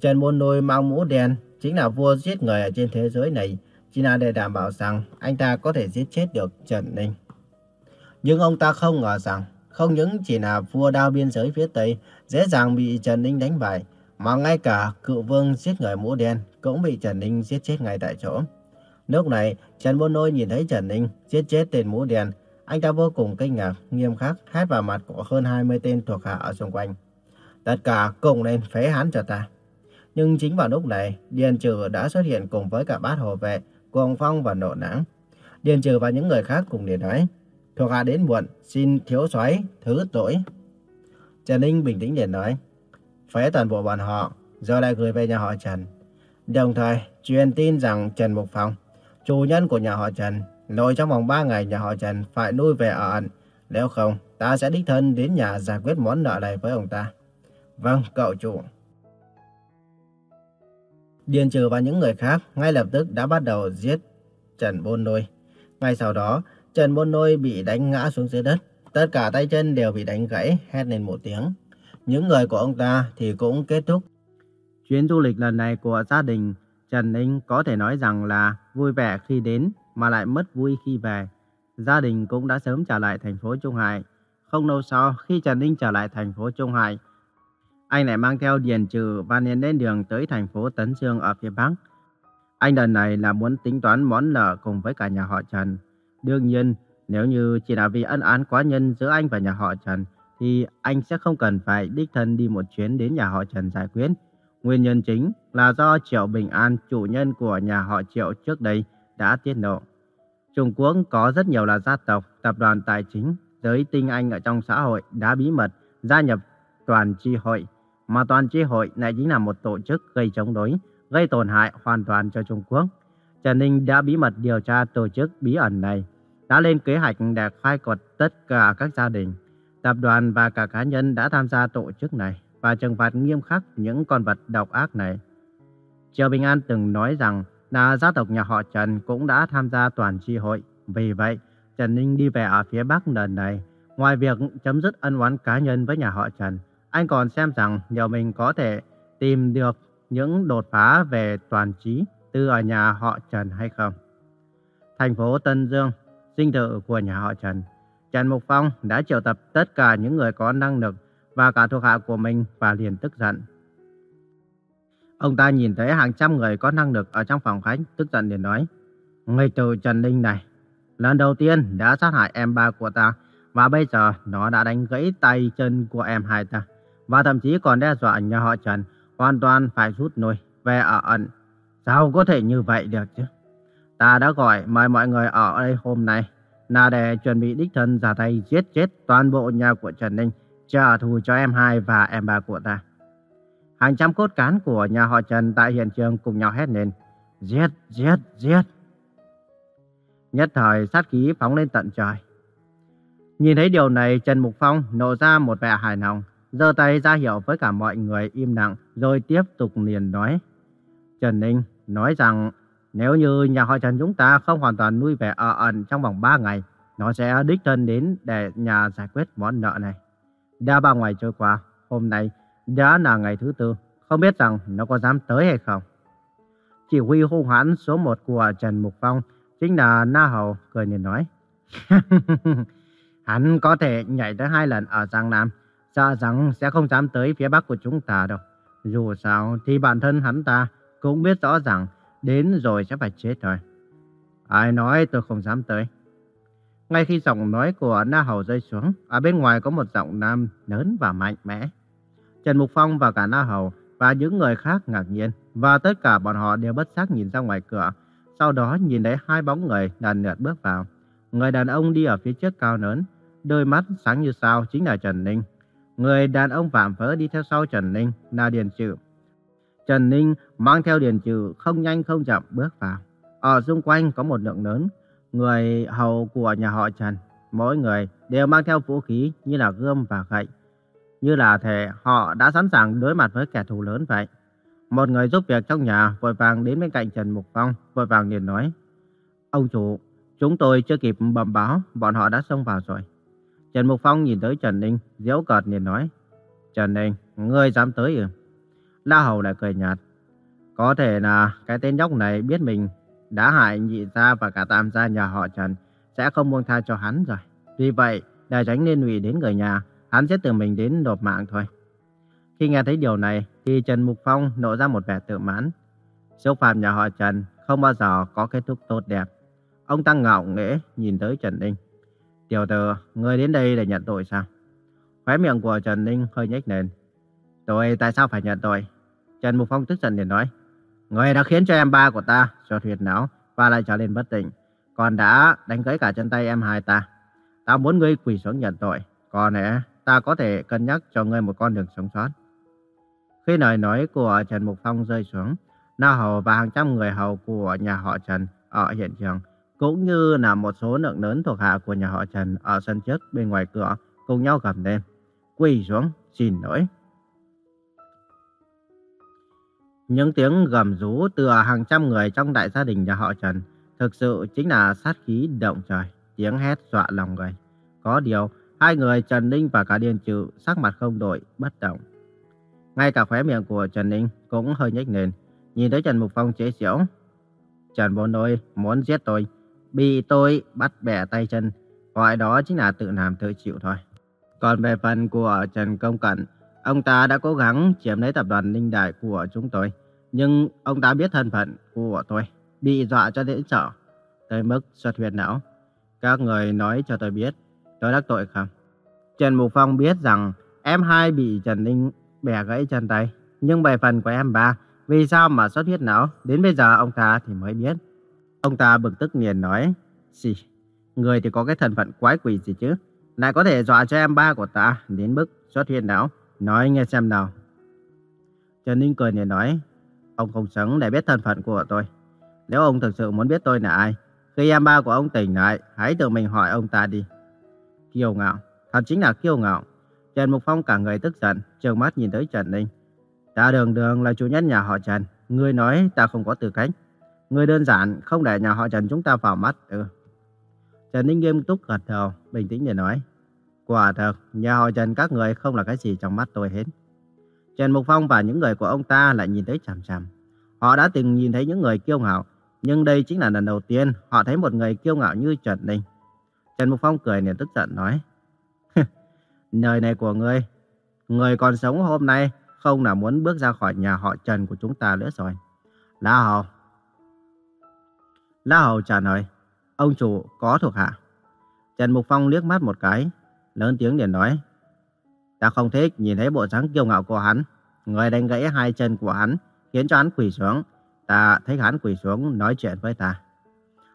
Trần Môn Nôi mang mũ đen, chính là vua giết người ở trên thế giới này, chỉ là để đảm bảo rằng anh ta có thể giết chết được Trần Ninh. Nhưng ông ta không ngờ rằng, không những chỉ là vua đao biên giới phía Tây dễ dàng bị Trần Ninh đánh bại, mà ngay cả cựu vương giết người mũ đen cũng bị Trần Ninh giết chết ngay tại chỗ. Lúc này, Trần Bôn Nôi nhìn thấy Trần Ninh giết chết tên mũ đen, anh ta vô cùng kinh ngạc, nghiêm khắc hét vào mặt của hơn 20 tên thuộc hạ ở xung quanh. Tất cả cùng lên phế hắn cho ta. Nhưng chính vào lúc này, Điền Trừ đã xuất hiện cùng với cả bát hồ vệ, Cuồng Phong và Nộ Nắng. Điền Trừ và những người khác cùng để nói, thuộc hạ đến muộn, xin thiếu soái thứ tội. Trần Ninh bình tĩnh để nói, phế toàn bộ bọn họ, rồi lại gửi về nhà họ Trần. Đồng thời, truyền tin rằng Trần Mục Phong, chủ nhân của nhà họ Trần, lôi trong vòng 3 ngày nhà họ Trần phải nuôi về ở ẩn. Nếu không, ta sẽ đích thân đến nhà giải quyết món nợ này với ông ta. Vâng, cậu chủ. Điền Trừ và những người khác ngay lập tức đã bắt đầu giết Trần Bôn Nôi. Ngay sau đó, Trần Bôn Nôi bị đánh ngã xuống dưới đất. Tất cả tay chân đều bị đánh gãy, hét lên một tiếng. Những người của ông ta thì cũng kết thúc. Chuyến du lịch lần này của gia đình Trần Ninh có thể nói rằng là vui vẻ khi đến mà lại mất vui khi về. Gia đình cũng đã sớm trở lại thành phố Trung Hải. Không lâu sau, khi Trần Ninh trở lại thành phố Trung Hải, anh lại mang theo Điền Trừ và liền lên đường tới thành phố Tấn Dương ở phía Bắc. Anh lần này là muốn tính toán món nợ cùng với cả nhà họ Trần. Đương nhiên, nếu như chỉ là vì ân án quá nhân giữa anh và nhà họ Trần, thì anh sẽ không cần phải đích thân đi một chuyến đến nhà họ Trần giải quyết. Nguyên nhân chính là do Triệu Bình An, chủ nhân của nhà họ Triệu trước đây, đã tiết lộ. Trung Quốc có rất nhiều là gia tộc, tập đoàn tài chính, giới tinh anh ở trong xã hội đã bí mật gia nhập toàn tri hội, mà toàn tri hội lại chính là một tổ chức gây chống đối, gây tổn hại hoàn toàn cho Trung Quốc. Trần Ninh đã bí mật điều tra tổ chức bí ẩn này, đã lên kế hoạch để khai quật tất cả các gia đình, tập đoàn và cả cá nhân đã tham gia tổ chức này và trừng phạt nghiêm khắc những con vật độc ác này. Triều Bình An từng nói rằng là gia tộc nhà họ Trần cũng đã tham gia toàn tri hội. Vì vậy, Trần Ninh đi về ở phía Bắc lần này, ngoài việc chấm dứt ân oán cá nhân với nhà họ Trần, anh còn xem rằng liệu mình có thể tìm được những đột phá về toàn trí từ ở nhà họ Trần hay không. Thành phố Tân Dương, dinh thự của nhà họ Trần. Trần Mục Phong đã triệu tập tất cả những người có năng lực và cả thuộc hạ của mình và liền tức giận. Ông ta nhìn thấy hàng trăm người có năng lực ở trong phòng khách, tức giận liền nói. Người từ Trần Ninh này, lần đầu tiên đã sát hại em ba của ta, và bây giờ nó đã đánh gãy tay chân của em hai ta, và thậm chí còn đe dọa nhà họ Trần hoàn toàn phải rút lui về ở ẩn. Sao có thể như vậy được chứ? Ta đã gọi mời mọi người ở đây hôm nay là để chuẩn bị đích thân ra tay giết chết toàn bộ nhà của Trần Ninh, trả thù cho em hai và em ba của ta. Hàng trăm cốt cán của nhà họ Trần tại hiện trường cùng nhau hét lên. Giết, giết, giết. Nhất thời sát khí phóng lên tận trời. Nhìn thấy điều này, Trần Mục Phong nổ ra một vẻ hài lòng, giơ tay ra hiệu với cả mọi người im lặng, rồi tiếp tục liền nói. Trần Ninh nói rằng nếu như nhà họ Trần chúng ta không hoàn toàn nuôi vẻ ở ẩn trong vòng 3 ngày, nó sẽ đích thân đến để nhà giải quyết món nợ này. Đã ba ngày trôi qua, hôm nay đã là ngày thứ tư, không biết rằng nó có dám tới hay không. Chỉ huy hung hãn số 1 của Trần Mục Phong chính là Na Hầu cười nhìn nói. Hắn có thể nhảy tới hai lần ở Giang Nam, sợ rằng sẽ không dám tới phía Bắc của chúng ta đâu. Dù sao thì bản thân hắn ta cũng biết rõ rằng đến rồi sẽ phải chết thôi. Ai nói tôi không dám tới. Ngay khi giọng nói của Na Hầu rơi xuống, ở bên ngoài có một giọng nam lớn và mạnh mẽ. Trần Mục Phong và cả Na Hầu và những người khác ngạc nhiên và tất cả bọn họ đều bất giác nhìn ra ngoài cửa. Sau đó nhìn thấy hai bóng người lần lượt bước vào. Người đàn ông đi ở phía trước cao lớn, đôi mắt sáng như sao chính là Trần Ninh. Người đàn ông phạm phớ đi theo sau Trần Ninh là Điền Trừ. Trần Ninh mang theo Điền Trừ không nhanh không chậm bước vào. Ở xung quanh có một lượng lớn người hầu của nhà họ Trần. Mỗi người đều mang theo vũ khí như là gươm và gậy như là thể họ đã sẵn sàng đối mặt với kẻ thù lớn vậy. Một người giúp việc trong nhà vội vàng đến bên cạnh Trần Mục Phong, vội vàng liền nói. Ông chủ, chúng tôi chưa kịp bẩm báo, bọn họ đã xông vào rồi. Trần Mục Phong nhìn tới Trần Ninh, diễu cợt liền nói. Trần Ninh, ngươi dám tới ư? La Hầu lại cười nhạt. Có thể là cái tên nhóc này biết mình đã hại nhị gia và cả tam gia nhà họ Trần, sẽ không buông tha cho hắn rồi. Vì vậy, để tránh liên lụy đến người nhà, hắn sẽ tự mình đến nộp mạng thôi. Khi nghe thấy điều này, thì Trần Mục Phong nộ ra một vẻ tự mãn. Xúc phạm nhà họ Trần không bao giờ có kết thúc tốt đẹp. Ông ta ngạo nghễ nhìn tới Trần Ninh. Tiểu tử, người đến đây để nhận tội sao? Khóe miệng của Trần Ninh hơi nhếch lên. Tôi tại sao phải nhận tội? Trần Mục Phong tức giận liền nói. Người đã khiến cho em ba của ta cho thuyệt não và lại trở nên bất tỉnh. Còn đã đánh gãy cả chân tay em hai ta. Ta muốn ngươi quỳ xuống nhận tội. Còn nè, ta có thể cân nhắc cho ngươi một con đường sống sót. Khi lời nói của Trần Mục Phong rơi xuống, Na Hầu và hàng trăm người hầu của nhà họ Trần ở hiện trường, cũng như là một số lượng lớn thuộc hạ của nhà họ Trần ở sân trước bên ngoài cửa cùng nhau gầm lên. Quỳ xuống, xin lỗi. Những tiếng gầm rú từ hàng trăm người trong đại gia đình nhà họ Trần thực sự chính là sát khí động trời, tiếng hét dọa lòng người. Có điều, hai người Trần Ninh và cả Điền Trừ sắc mặt không đổi, bất động. Ngay cả khóe miệng của Trần Ninh cũng hơi nhếch lên, nhìn thấy Trần Mục Phong chế giễu. Trần bồn Nôi muốn giết tôi, bị tôi bắt bẻ tay chân, gọi đó chính là tự làm tự chịu thôi. Còn về phần của Trần Công Cận, ông ta đã cố gắng chiếm lấy tập đoàn Ninh Đại của chúng tôi, nhưng ông ta biết thân phận của tôi, bị dọa cho đến sợ, tới mức xuất huyết não. Các người nói cho tôi biết, tôi đắc tội không? Trần Mục Phong biết rằng em hai bị Trần Ninh bẻ gãy chân tay, nhưng về phần của em ba, vì sao mà xuất huyết não, đến bây giờ ông ta thì mới biết. Ông ta bực tức liền nói, Xì, người thì có cái thân phận quái quỷ gì chứ, lại có thể dọa cho em ba của ta đến mức xuất hiện não, nói nghe xem nào. Trần Ninh cười liền nói, ông không sống để biết thân phận của tôi. Nếu ông thực sự muốn biết tôi là ai, khi em ba của ông tỉnh lại, hãy tự mình hỏi ông ta đi. Kiêu ngạo, thật chính là kiêu ngạo. Trần Mục Phong cả người tức giận, trợn mắt nhìn tới Trần Ninh. Ta đường đường là chủ nhân nhà họ Trần, ngươi nói ta không có tư cách người đơn giản không để nhà họ Trần chúng ta vào mắt. Ừ. Trần Ninh nghiêm túc gật đầu, bình tĩnh để nói. Quả thật, nhà họ Trần các người không là cái gì trong mắt tôi hết. Trần Mục Phong và những người của ông ta lại nhìn thấy chằm chằm. Họ đã từng nhìn thấy những người kiêu ngạo, nhưng đây chính là lần đầu tiên họ thấy một người kiêu ngạo như Trần Ninh. Trần Mục Phong cười liền tức giận nói. Nơi này của ngươi, người còn sống hôm nay không là muốn bước ra khỏi nhà họ Trần của chúng ta nữa rồi. La Hầu. La Hầu trả lời, ông chủ có thuộc hạ. Trần Mục Phong liếc mắt một cái, lớn tiếng liền nói. Ta không thích nhìn thấy bộ dáng kiêu ngạo của hắn. Người đánh gãy hai chân của hắn, khiến cho hắn quỳ xuống. Ta thấy hắn quỳ xuống nói chuyện với ta.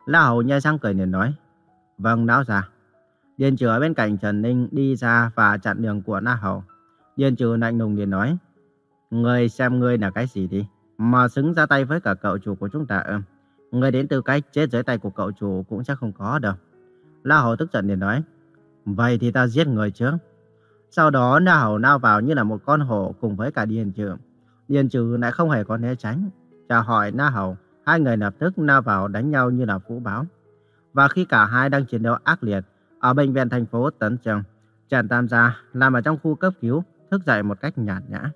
La Hầu nhai răng cười liền nói. Vâng, lão già. Điền trừ ở bên cạnh Trần Ninh đi ra và chặn đường của La Hầu. Điền trừ lạnh lùng liền nói. Người xem ngươi là cái gì đi. Mà xứng ra tay với cả cậu chủ của chúng ta ư. Người đến tư cách chết dưới tay của cậu chủ cũng chắc không có đâu. La Hầu tức giận liền nói. Vậy thì ta giết người trước. Sau đó Na Hầu lao vào như là một con hổ cùng với cả Điền Trừ. Điền Trừ lại không hề có né tránh. Chào hỏi Na Hầu, hai người lập tức lao vào đánh nhau như là vũ báo. Và khi cả hai đang chiến đấu ác liệt, ở bệnh viện thành phố Tấn Trường, Trần Tam Gia làm ở trong khu cấp cứu, thức dậy một cách nhạt nhã.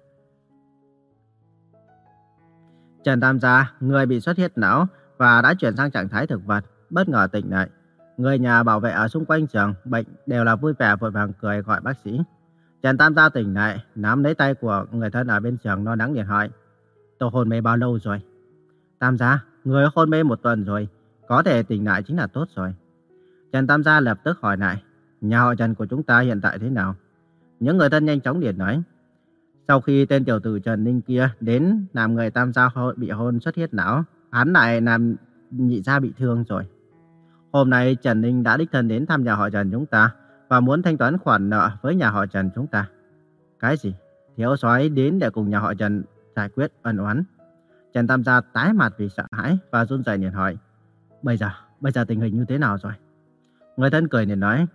Trần Tam Gia, người bị xuất huyết não và đã chuyển sang trạng thái thực vật, bất ngờ tỉnh lại. Người nhà bảo vệ ở xung quanh giường bệnh đều là vui vẻ vội vàng cười gọi bác sĩ. Trần Tam Gia tỉnh lại, nắm lấy tay của người thân ở bên giường lo lắng điện hỏi. Tôi hôn mê bao lâu rồi? Tam Gia, người hôn mê một tuần rồi, có thể tỉnh lại chính là tốt rồi. Trần Tam Gia lập tức hỏi lại, nhà họ Trần của chúng ta hiện tại thế nào? Những người thân nhanh chóng điện nói. Sau khi tên tiểu tử Trần Ninh kia đến làm người Tam Gia bị hôn xuất huyết não, hắn lại làm nhị gia bị thương rồi. Hôm nay Trần Ninh đã đích thân đến thăm nhà họ Trần chúng ta và muốn thanh toán khoản nợ với nhà họ Trần chúng ta. Cái gì? Thiếu soái đến để cùng nhà họ Trần giải quyết ân oán. Trần Tam Gia tái mặt vì sợ hãi và run rẩy liền hỏi. Bây giờ, bây giờ tình hình như thế nào rồi? Người thân cười liền nói.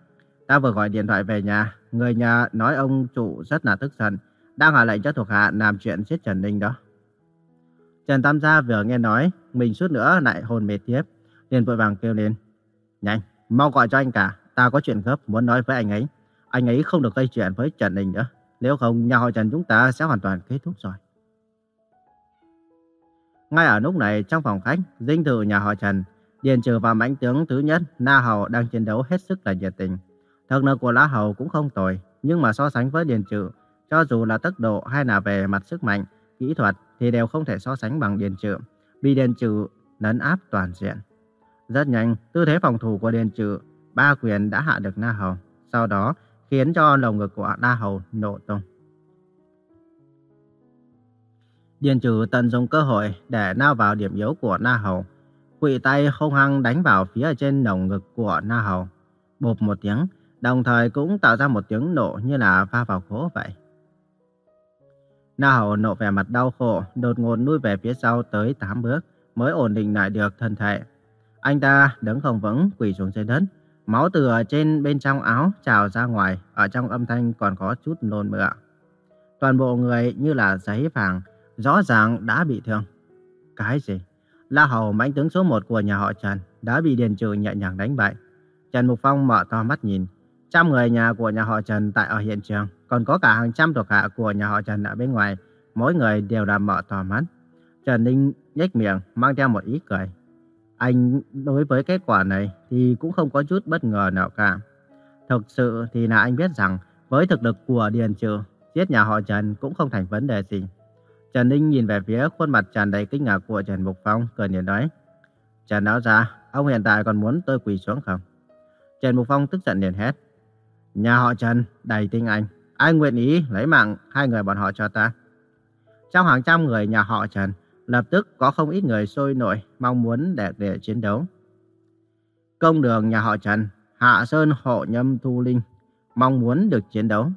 Ta vừa gọi điện thoại về nhà. Người nhà nói ông chủ rất là tức giận. Đang hạ lệnh cho thuộc hạ làm chuyện giết Trần Ninh đó. Trần Tam Gia vừa nghe nói, mình suốt nữa lại hồn mệt tiếp. liền vội vàng kêu lên. Nhanh, mau gọi cho anh cả. Ta có chuyện gấp muốn nói với anh ấy. Anh ấy không được gây chuyện với Trần đình nữa. Nếu không, nhà họ Trần chúng ta sẽ hoàn toàn kết thúc rồi. Ngay ở lúc này, trong phòng khách, dinh thự nhà họ Trần, Điền Trừ và mãnh tướng thứ nhất, Na Hầu đang chiến đấu hết sức là nhiệt tình. Thực lực của La Hầu cũng không tồi, nhưng mà so sánh với Điền Trừ, cho dù là tốc độ hay là về mặt sức mạnh, kỹ thuật thì đều không thể so sánh bằng Điền Trừ, bị Điền Trừ nấn áp toàn diện. Rất nhanh, tư thế phòng thủ của Điền Trừ, ba quyền đã hạ được Na Hầu, sau đó khiến cho lồng ngực của Na Hầu nổ tung. Điền Trừ tận dụng cơ hội để lao vào điểm yếu của Na Hầu, quỵ tay hung hăng đánh vào phía trên lồng ngực của Na Hầu. Bộp một tiếng, đồng thời cũng tạo ra một tiếng nổ như là va vào gỗ vậy. Na Hầu nộ vẻ mặt đau khổ, đột ngột nuôi về phía sau tới 8 bước, mới ổn định lại được thân thể. Anh ta đứng không vững, quỳ xuống dưới đất. Máu từ ở trên bên trong áo trào ra ngoài, ở trong âm thanh còn có chút nôn mửa. Toàn bộ người như là giấy vàng, rõ ràng đã bị thương. Cái gì? La Hầu mãnh tướng số 1 của nhà họ Trần đã bị Điền Trừ nhẹ nhàng đánh bại. Trần Mục Phong mở to mắt nhìn, trăm người nhà của nhà họ Trần tại ở hiện trường, còn có cả hàng trăm thuộc hạ của nhà họ Trần ở bên ngoài, mỗi người đều là mở to mắt. Trần Ninh nhếch miệng, mang theo một ý cười. Anh đối với kết quả này thì cũng không có chút bất ngờ nào cả. Thực sự thì là anh biết rằng với thực lực của Điền Trừ, giết nhà họ Trần cũng không thành vấn đề gì. Trần Ninh nhìn về phía khuôn mặt tràn đầy kinh ngạc của Trần Mục Phong, cười nhìn nói. Trần Lão Gia, ông hiện tại còn muốn tôi quỳ xuống không? Trần Mục Phong tức giận liền hét. Nhà họ Trần, đầy tinh anh, ai nguyện ý lấy mạng hai người bọn họ cho ta? Trong hàng trăm người nhà họ Trần, lập tức có không ít người sôi nổi mong muốn để, để chiến đấu. Công đường nhà họ Trần, Hạ Sơn Hộ Nhâm Thu Linh, mong muốn được chiến đấu.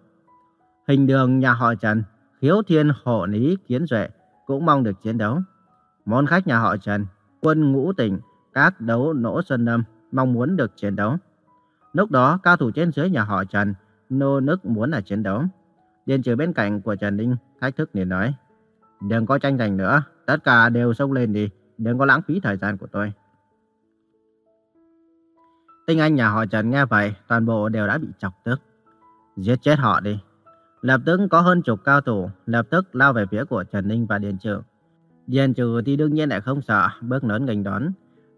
Hình đường nhà họ Trần, Hiếu Thiên Hộ Lý Kiến Duệ cũng mong được chiến đấu. Môn khách nhà họ Trần, quân ngũ tỉnh, các đấu nỗ xuân lâm mong muốn được chiến đấu. Lúc đó, cao thủ trên dưới nhà họ Trần nô nức muốn là chiến đấu. Điền trừ bên cạnh của Trần Ninh thách thức liền nói. Đừng có tranh giành nữa, tất cả đều xông lên đi, đừng có lãng phí thời gian của tôi. Tinh Anh nhà họ Trần nghe vậy, toàn bộ đều đã bị chọc tức. Giết chết họ đi. Lập tức có hơn chục cao thủ, lập tức lao về phía của Trần Ninh và Điền Trừ. Điền Trừ thì đương nhiên lại không sợ, bước lớn nghênh đón.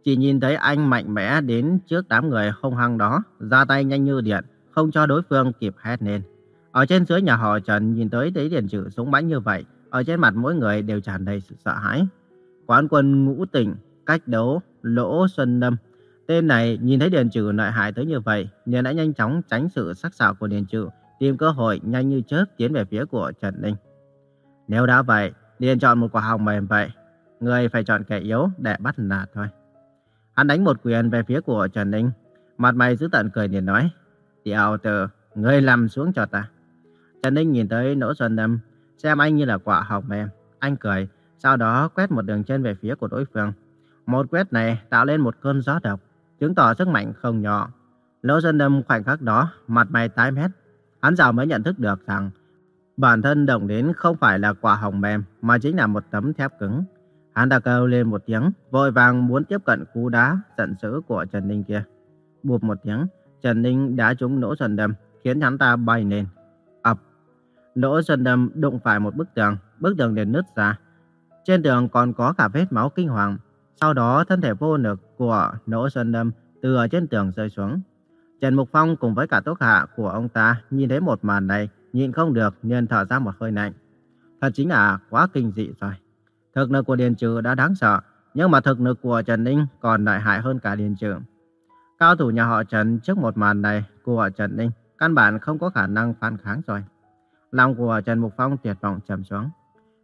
Chỉ nhìn thấy anh mạnh mẽ đến trước đám người hung hăng đó, ra tay nhanh như điện, không cho đối phương kịp hét lên. Ở trên dưới nhà họ Trần nhìn tới thấy Điền Trừ súng bắn như vậy, ở trên mặt mỗi người đều tràn đầy sự sợ hãi. Quán quân ngũ tỉnh, cách đấu, lỗ xuân lâm. Tên này nhìn thấy Điền Trừ nội hại tới như vậy, nên đã nhanh chóng tránh sự sắc sảo của Điền Trừ, tìm cơ hội nhanh như chớp tiến về phía của Trần Ninh. Nếu đã vậy, liền chọn một quả hồng mềm vậy. Người phải chọn kẻ yếu để bắt nạt thôi. Hắn đánh một quyền về phía của Trần Ninh. Mặt mày giữ tận cười liền nói. Tiểu tử, ngươi làm xuống cho ta. Trần Ninh nhìn tới nỗ xuân lâm, xem anh như là quả hồng mềm. Anh cười, sau đó quét một đường chân về phía của đối phương. Một quét này tạo lên một cơn gió độc, chứng tỏ sức mạnh không nhỏ. Nỗ Xuân Lâm khoảnh khắc đó, mặt mày tái mét, Hắn giờ mới nhận thức được rằng bản thân động đến không phải là quả hồng mềm mà chính là một tấm thép cứng. Hắn đã kêu lên một tiếng, vội vàng muốn tiếp cận cú đá giận dữ của Trần Ninh kia. Bụp một tiếng, Trần Ninh đã trúng nỗ dần đâm, khiến hắn ta bay lên. ập, nỗ dần đâm đụng phải một bức tường, bức tường liền nứt ra. Trên tường còn có cả vết máu kinh hoàng. Sau đó thân thể vô lực của nỗ dần đâm từ ở trên tường rơi xuống. Trần Mục Phong cùng với cả tốc hạ của ông ta nhìn thấy một màn này, nhịn không được nên thở ra một hơi lạnh. Thật chính là quá kinh dị rồi. Thực lực của Điền Trừ đã đáng sợ, nhưng mà thực lực của Trần Ninh còn đại hại hơn cả Điền Trừ. Cao thủ nhà họ Trần trước một màn này của họ Trần Ninh căn bản không có khả năng phản kháng rồi. Lòng của Trần Mục Phong tuyệt vọng trầm xuống.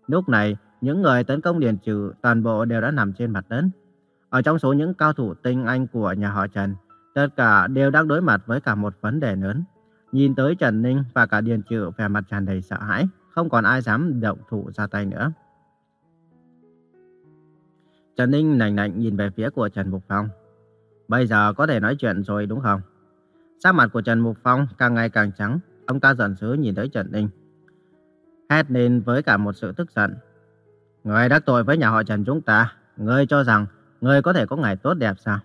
Lúc này, những người tấn công Điền Trừ toàn bộ đều đã nằm trên mặt đất. Ở trong số những cao thủ tinh anh của nhà họ Trần, Tất cả đều đang đối mặt với cả một vấn đề lớn. Nhìn tới Trần Ninh và cả Điền Trừ vẻ mặt tràn đầy sợ hãi, không còn ai dám động thủ ra tay nữa. Trần Ninh lạnh lạnh nhìn về phía của Trần Mục Phong. Bây giờ có thể nói chuyện rồi đúng không? Sắc mặt của Trần Mục Phong càng ngày càng trắng, ông ta giận dữ nhìn tới Trần Ninh. Hét lên với cả một sự tức giận. Người đắc tội với nhà họ Trần chúng ta, người cho rằng người có thể có ngày tốt đẹp sao?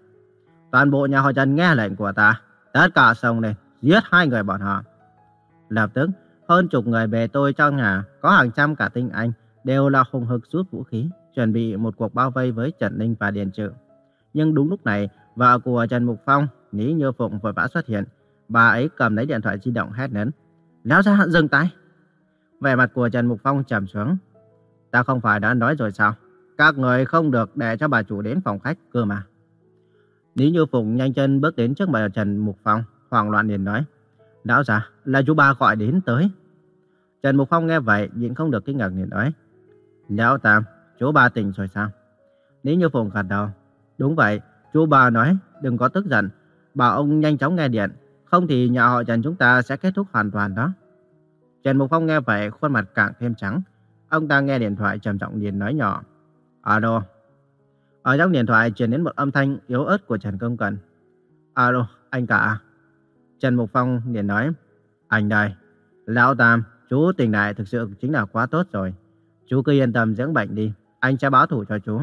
Toàn bộ nhà họ Trần nghe lệnh của ta, tất cả xông lên, giết hai người bọn họ. Lập tức, hơn chục người bề tôi trong nhà, có hàng trăm cả tinh anh, đều là hùng hực rút vũ khí, chuẩn bị một cuộc bao vây với Trần Ninh và Điền Trự. Nhưng đúng lúc này, vợ của Trần Mục Phong, Lý Như Phụng vội vã xuất hiện. Bà ấy cầm lấy điện thoại di động hét lớn. Lão ra dừng tay. Vẻ mặt của Trần Mục Phong trầm xuống. Ta không phải đã nói rồi sao? Các người không được để cho bà chủ đến phòng khách cơ mà. Lý Như Phụng nhanh chân bước đến trước mặt Trần Mục Phong, hoảng loạn liền nói. Lão già, là chú ba gọi đến tới. Trần Mục Phong nghe vậy, nhịn không được kinh ngạc liền nói. Lão Tam, chú ba tỉnh rồi sao? Lý Như Phụng gật đầu. Đúng vậy, chú bà nói, đừng có tức giận. Bảo ông nhanh chóng nghe điện, không thì nhà họ Trần chúng ta sẽ kết thúc hoàn toàn đó. Trần Mục Phong nghe vậy, khuôn mặt càng thêm trắng. Ông ta nghe điện thoại trầm trọng liền nói nhỏ. Alo, ở trong điện thoại truyền đến một âm thanh yếu ớt của Trần Công Cần. Alo, anh cả. Trần Mục Phong liền nói. Anh đây. Lão Tam, chú tỉnh lại thực sự chính là quá tốt rồi. Chú cứ yên tâm dưỡng bệnh đi, anh sẽ báo thủ cho chú.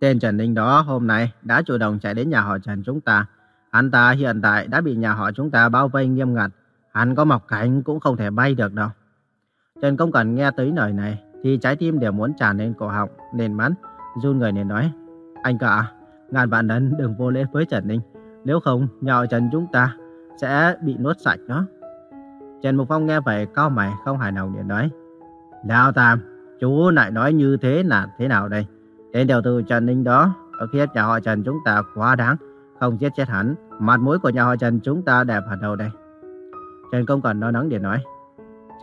Tên Trần Ninh đó hôm nay đã chủ động chạy đến nhà họ Trần chúng ta. Hắn ta hiện tại đã bị nhà họ chúng ta bao vây nghiêm ngặt. Hắn có mọc cánh cũng không thể bay được đâu. Trần Công Cẩn nghe tới lời này thì trái tim đều muốn tràn lên cổ họng, Nền mắt, run người nên nói. Anh cả, ngàn vạn lần đừng vô lễ với Trần Ninh. Nếu không, nhà họ Trần chúng ta sẽ bị nuốt sạch đó. Trần Mục Phong nghe vậy cao mày không hài lòng để nói. Lão Tam, chú lại nói như thế là thế nào đây? Tên tiểu tử Trần Ninh đó, ở khi nhà họ Trần chúng ta quá đáng, không giết chết hắn, mặt mũi của nhà họ Trần chúng ta đẹp hẳn đâu đây. Trần Công Cần nói nắng để nói,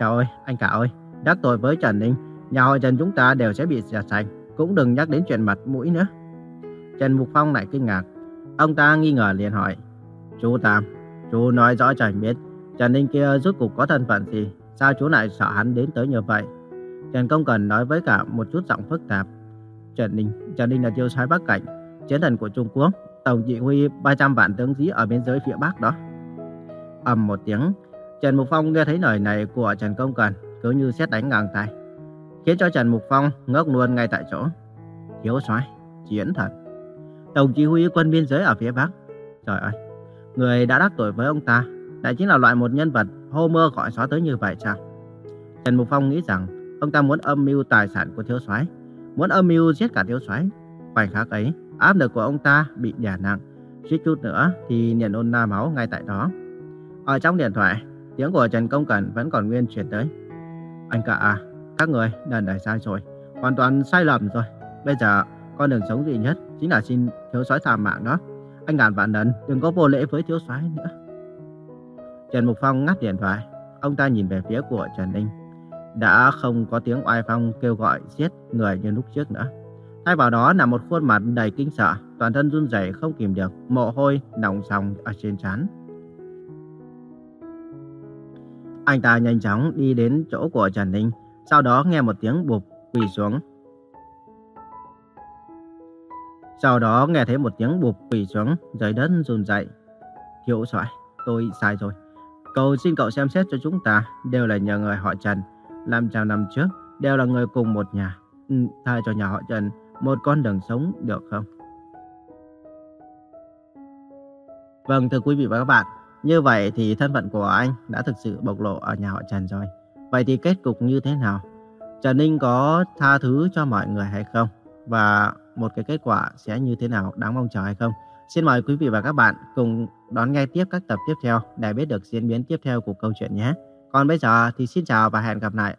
Trời ơi, anh cả ơi, đắc tội với Trần Ninh, nhà họ Trần chúng ta đều sẽ bị giặt sạch, cũng đừng nhắc đến chuyện mặt mũi nữa. Trần Mục Phong lại kinh ngạc, ông ta nghi ngờ liền hỏi, Chú Tam, chú nói rõ cho anh biết, Trần Ninh kia rốt cuộc có thân phận gì, sao chú lại sợ hắn đến tới như vậy? Trần Công Cần nói với cả một chút giọng phức tạp. Trần Ninh, Trần Ninh là tiêu soái Bắc Cảnh, chiến thần của Trung Quốc, tổng chỉ huy 300 vạn tướng sĩ ở biên giới phía Bắc đó. ầm một tiếng, Trần Mục Phong nghe thấy lời này của Trần Công Cần cứ như xét đánh ngang tay, khiến cho Trần Mục Phong ngốc luôn ngay tại chỗ. Thiếu soái, chiến thần, tổng chỉ huy quân biên giới ở phía Bắc. Trời ơi, người đã đắc tội với ông ta, lại chính là loại một nhân vật hô mơ gọi gió tới như vậy sao? Trần Mục Phong nghĩ rằng ông ta muốn âm mưu tài sản của thiếu soái, muốn âm mưu giết cả thiếu soái. Khoảnh khắc ấy, áp lực của ông ta bị đè nặng, suýt chút nữa thì liền ôn na máu ngay tại đó. Ở trong điện thoại, tiếng của Trần Công Cẩn vẫn còn nguyên truyền tới. Anh cả à, các người đần đẩy sai rồi, hoàn toàn sai lầm rồi. Bây giờ con đường sống duy nhất chính là xin thiếu soái tha mạng đó. Anh ngàn vạn lần đừng có vô lễ với thiếu soái nữa. Trần Mục Phong ngắt điện thoại, ông ta nhìn về phía của Trần Ninh đã không có tiếng oai phong kêu gọi giết người như lúc trước nữa. Thay vào đó là một khuôn mặt đầy kinh sợ, toàn thân run rẩy không kìm được, mồ hôi nồng sòng ở trên trán. Anh ta nhanh chóng đi đến chỗ của Trần Ninh, sau đó nghe một tiếng bụp quỳ xuống. Sau đó nghe thấy một tiếng bụp quỳ xuống, dưới đất run rẩy. Thiếu soái, tôi sai rồi. Cầu xin cậu xem xét cho chúng ta, đều là nhờ người họ Trần. 500 năm trước đều là người cùng một nhà. Ừ, tha cho nhà họ Trần một con đường sống được không? Vâng thưa quý vị và các bạn, như vậy thì thân phận của anh đã thực sự bộc lộ ở nhà họ Trần rồi. Vậy thì kết cục như thế nào? Trần Ninh có tha thứ cho mọi người hay không? Và một cái kết quả sẽ như thế nào đáng mong chờ hay không? Xin mời quý vị và các bạn cùng đón nghe tiếp các tập tiếp theo để biết được diễn biến tiếp theo của câu chuyện nhé. Còn bây giờ thì xin chào và hẹn gặp lại.